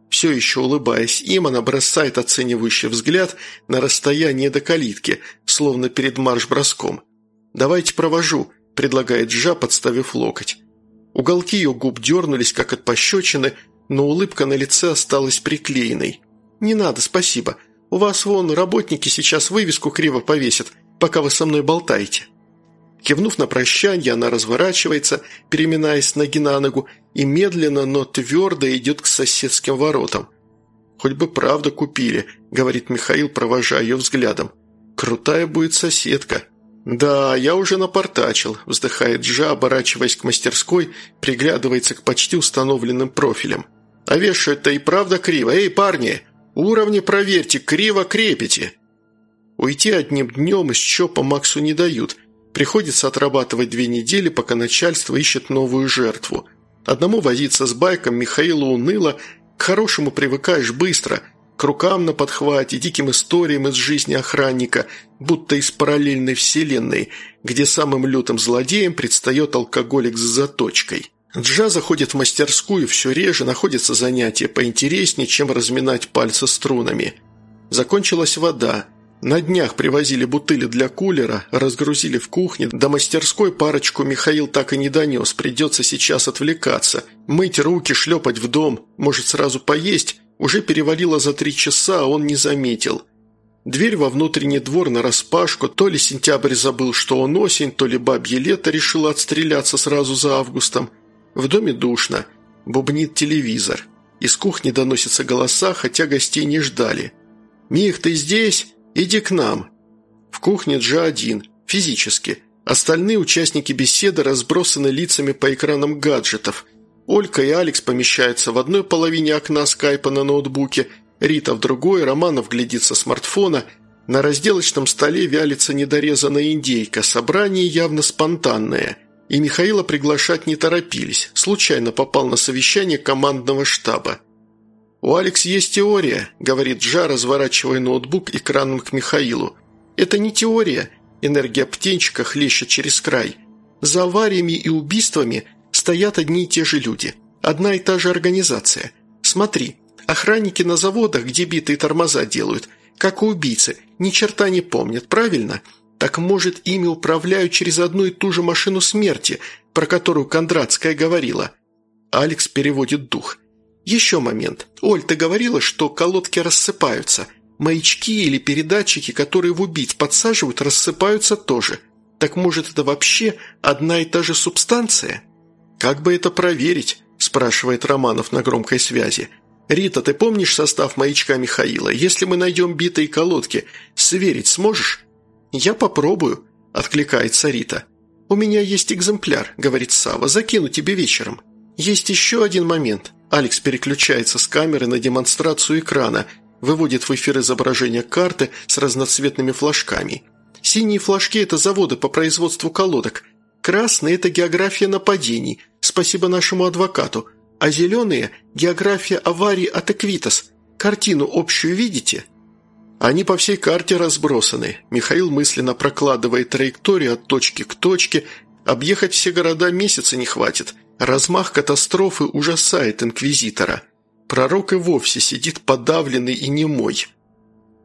Все еще улыбаясь им, она бросает оценивающий взгляд на расстояние до калитки, словно перед марш-броском. «Давайте провожу», – предлагает Жа, подставив локоть. Уголки ее губ дернулись, как от пощечины, но улыбка на лице осталась приклеенной. «Не надо, спасибо. У вас вон работники сейчас вывеску криво повесят, пока вы со мной болтаете». Кивнув на прощание, она разворачивается, переминаясь ноги на ногу, и медленно, но твердо идет к соседским воротам. «Хоть бы правда купили», — говорит Михаил, провожая ее взглядом. «Крутая будет соседка». «Да, я уже напортачил», – вздыхает Джа, оборачиваясь к мастерской, приглядывается к почти установленным профилям. «А вешают-то и правда криво. Эй, парни, уровни проверьте, криво крепите». Уйти одним днем из ЧОПа Максу не дают. Приходится отрабатывать две недели, пока начальство ищет новую жертву. Одному возиться с байком Михаилу уныло, к хорошему привыкаешь быстро – к рукам на подхвате, диким историям из жизни охранника, будто из параллельной вселенной, где самым лютым злодеем предстает алкоголик с заточкой. Джа заходит в мастерскую все реже, находится занятие поинтереснее, чем разминать пальцы струнами. Закончилась вода. На днях привозили бутыли для кулера, разгрузили в кухне, до мастерской парочку Михаил так и не донес, придется сейчас отвлекаться, мыть руки, шлепать в дом, может сразу поесть, уже перевалило за три часа, а он не заметил. Дверь во внутренний двор нараспашку, то ли сентябрь забыл, что он осень, то ли бабье лето решило отстреляться сразу за августом. В доме душно. Бубнит телевизор. Из кухни доносятся голоса, хотя гостей не ждали. «Мих, ты здесь? Иди к нам!» В кухне Джа один, физически. Остальные участники беседы разбросаны лицами по экранам гаджетов – Олька и Алекс помещаются в одной половине окна скайпа на ноутбуке, Рита в другой, Романов глядит со смартфона. На разделочном столе вялится недорезанная индейка, собрание явно спонтанное. И Михаила приглашать не торопились, случайно попал на совещание командного штаба. «У Алекс есть теория», – говорит Джа, разворачивая ноутбук экраном к Михаилу. «Это не теория. Энергия птенчика хлещет через край. За авариями и убийствами – стоят одни и те же люди. Одна и та же организация. Смотри, охранники на заводах, где битые тормоза делают, как и убийцы, ни черта не помнят, правильно? Так может, ими управляют через одну и ту же машину смерти, про которую Кондратская говорила? Алекс переводит дух. Еще момент. Оль, ты говорила, что колодки рассыпаются. Маячки или передатчики, которые в убить подсаживают, рассыпаются тоже. Так может, это вообще одна и та же субстанция? Как бы это проверить? спрашивает Романов на громкой связи. «Рита, ты помнишь состав маячка Михаила? Если мы найдем битые колодки, сверить сможешь?» «Я попробую», – откликается Рита. «У меня есть экземпляр», – говорит Сава. «Закину тебе вечером». «Есть еще один момент». Алекс переключается с камеры на демонстрацию экрана, выводит в эфир изображение карты с разноцветными флажками. Синие флажки – это заводы по производству колодок. Красные – это география нападений, спасибо нашему адвокату. А зеленые – география аварий от Эквитас. Картину общую видите?» Они по всей карте разбросаны. Михаил мысленно прокладывает траекторию от точки к точке. Объехать все города месяца не хватит. Размах катастрофы ужасает инквизитора. Пророк и вовсе сидит подавленный и немой.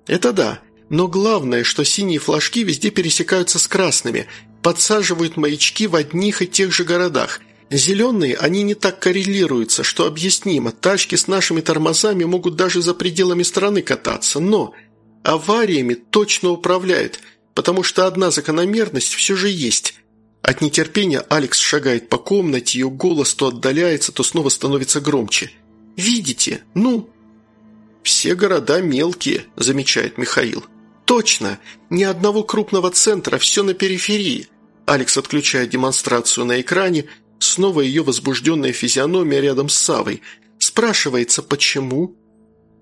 Это да, но главное, что синие флажки везде пересекаются с красными, подсаживают маячки в одних и тех же городах. Зеленые, они не так коррелируются, что объяснимо. Тачки с нашими тормозами могут даже за пределами страны кататься, но авариями точно управляют, потому что одна закономерность все же есть. От нетерпения Алекс шагает по комнате, ее голос то отдаляется, то снова становится громче. «Видите? Ну?» «Все города мелкие», – замечает Михаил. «Точно! Ни одного крупного центра, все на периферии». Алекс отключает демонстрацию на экране, снова ее возбужденная физиономия рядом с Савой. Спрашивается, почему?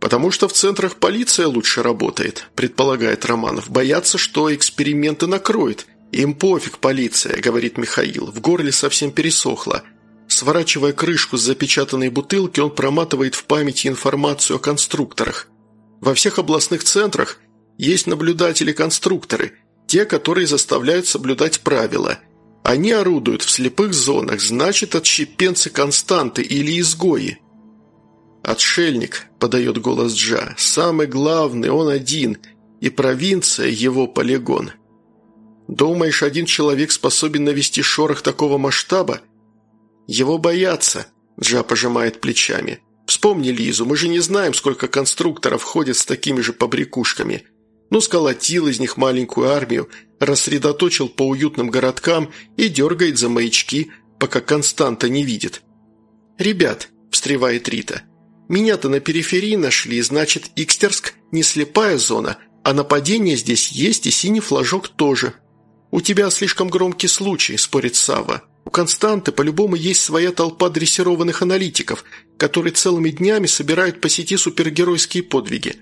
«Потому что в центрах полиция лучше работает», – предполагает Романов. «Боятся, что эксперименты накроют. Им пофиг, полиция», – говорит Михаил. В горле совсем пересохло. Сворачивая крышку с запечатанной бутылки, он проматывает в памяти информацию о конструкторах. Во всех областных центрах есть наблюдатели-конструкторы, те, которые заставляют соблюдать правила. Они орудуют в слепых зонах, значит, отщепенцы константы или изгои. «Отшельник», – подает голос Джа, – «самый главный, он один, и провинция – его полигон». «Думаешь, один человек способен навести шорох такого масштаба?» «Его боятся», – Джа пожимает плечами. «Вспомни Лизу, мы же не знаем, сколько конструкторов ходят с такими же побрякушками. Ну, сколотил из них маленькую армию, рассредоточил по уютным городкам и дергает за маячки, пока Константа не видит». «Ребят», – встревает Рита, – меня-то на периферии нашли, значит, Икстерск не слепая зона, а нападение здесь есть и синий флажок тоже. У тебя слишком громкий случай, спорит Сава. У Константы по-любому есть своя толпа дрессированных аналитиков, которые целыми днями собирают по сети супергеройские подвиги.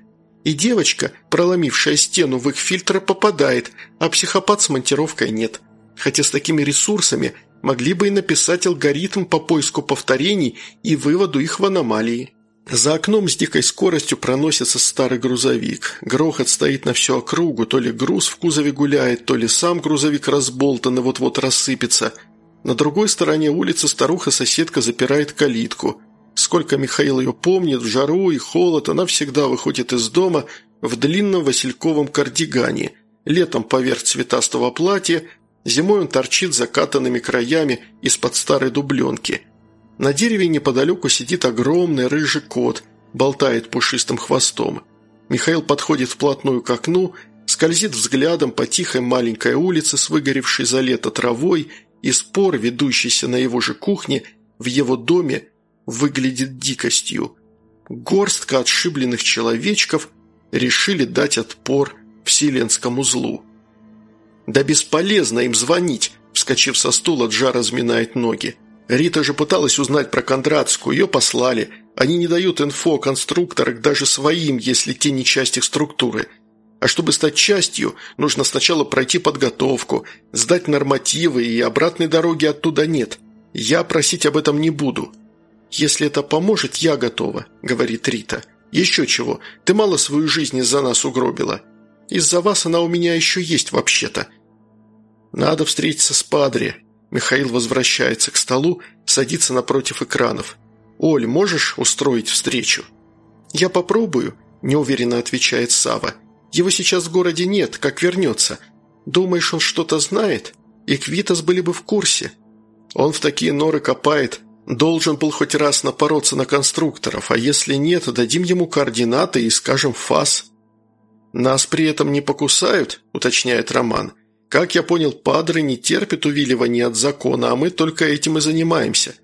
И девочка, проломившая стену в их фильтры, попадает, а психопат с монтировкой нет. Хотя с такими ресурсами могли бы и написать алгоритм по поиску повторений и выводу их в аномалии. За окном с дикой скоростью проносится старый грузовик. Грохот стоит на всю округу, то ли груз в кузове гуляет, то ли сам грузовик разболтан и вот-вот рассыпется. На другой стороне улицы старуха-соседка запирает калитку. Сколько Михаил ее помнит, в жару и холод она всегда выходит из дома в длинном васильковом кардигане. Летом поверх цветастого платья, зимой он торчит закатанными краями из-под старой дубленки – на дереве неподалеку сидит огромный рыжий кот, болтает пушистым хвостом. Михаил подходит вплотную к окну, скользит взглядом по тихой маленькой улице с выгоревшей за лето травой, и спор, ведущийся на его же кухне, в его доме, выглядит дикостью. Горстка отшибленных человечков решили дать отпор вселенскому злу. «Да бесполезно им звонить!» Вскочив со стула, Джа разминает ноги. Рита же пыталась узнать про Кондратскую, ее послали. Они не дают инфо о конструкторах даже своим, если те не часть их структуры. А чтобы стать частью, нужно сначала пройти подготовку, сдать нормативы, и обратной дороги оттуда нет. Я просить об этом не буду. «Если это поможет, я готова», — говорит Рита. «Еще чего, ты мало свою жизнь из-за нас угробила. Из-за вас она у меня еще есть вообще-то». «Надо встретиться с Падре», Михаил возвращается к столу, садится напротив экранов. «Оль, можешь устроить встречу?» «Я попробую», – неуверенно отвечает Сава. «Его сейчас в городе нет, как вернется. Думаешь, он что-то знает? И Квитас были бы в курсе. Он в такие норы копает, должен был хоть раз напороться на конструкторов, а если нет, дадим ему координаты и скажем фас». «Нас при этом не покусают?» – уточняет Роман. «Как я понял, падры не терпят увиливания от закона, а мы только этим и занимаемся.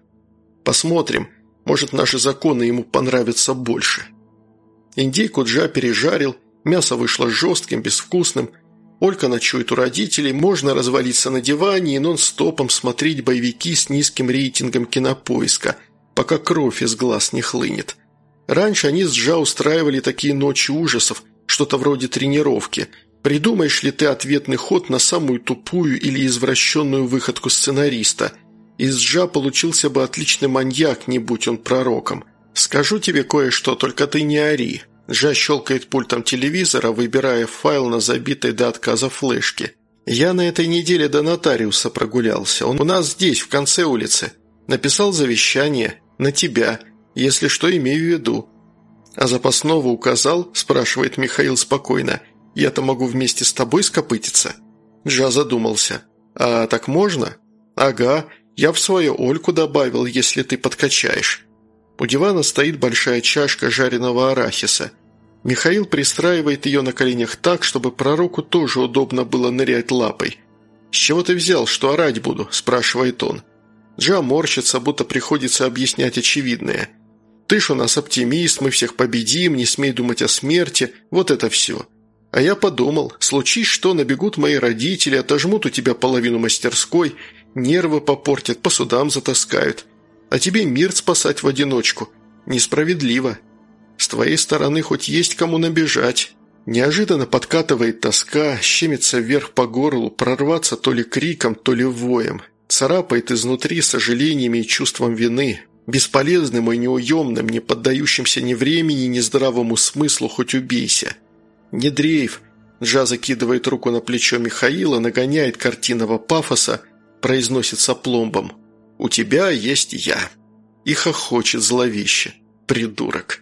Посмотрим, может, наши законы ему понравятся больше». Индейку Джа пережарил, мясо вышло жестким, безвкусным. Олька ночует у родителей, можно развалиться на диване и нон-стопом смотреть боевики с низким рейтингом кинопоиска, пока кровь из глаз не хлынет. Раньше они с Джа устраивали такие ночи ужасов, что-то вроде тренировки. Придумаешь ли ты ответный ход на самую тупую или извращенную выходку сценариста? Из Джа получился бы отличный маньяк, не будь он пророком. «Скажу тебе кое-что, только ты не ори». Жа щелкает пультом телевизора, выбирая файл на забитой до отказа флешке. «Я на этой неделе до нотариуса прогулялся. Он у нас здесь, в конце улицы. Написал завещание. На тебя. Если что, имею в виду». «А запасного указал?» – спрашивает Михаил спокойно. «Я-то могу вместе с тобой скопытиться?» Жа задумался. «А так можно?» «Ага. Я в свою Ольку добавил, если ты подкачаешь». У дивана стоит большая чашка жареного арахиса. Михаил пристраивает ее на коленях так, чтобы пророку тоже удобно было нырять лапой. «С чего ты взял, что орать буду?» – спрашивает он. Джа морщится, будто приходится объяснять очевидное. «Ты ж у нас оптимист, мы всех победим, не смей думать о смерти, вот это все». А я подумал, случись что, набегут мои родители, отожмут у тебя половину мастерской, нервы попортят, по судам затаскают а тебе мир спасать в одиночку. Несправедливо. С твоей стороны хоть есть кому набежать». Неожиданно подкатывает тоска, щемится вверх по горлу, прорваться то ли криком, то ли воем. Царапает изнутри сожалениями и чувством вины. Бесполезным и неуемным, не поддающимся ни времени, ни здравому смыслу, хоть убейся. «Не дрейф!» Джа закидывает руку на плечо Михаила, нагоняет картинного пафоса, произносит с опломбом. «У тебя есть я». И хохочет зловеще. Придурок.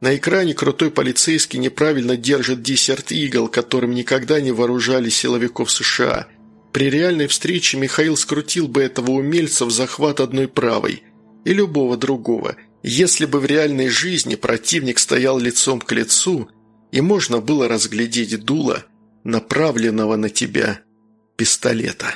На экране крутой полицейский неправильно держит десерт игл, которым никогда не вооружали силовиков США. При реальной встрече Михаил скрутил бы этого умельца в захват одной правой. И любого другого. Если бы в реальной жизни противник стоял лицом к лицу, и можно было разглядеть дуло направленного на тебя пистолета.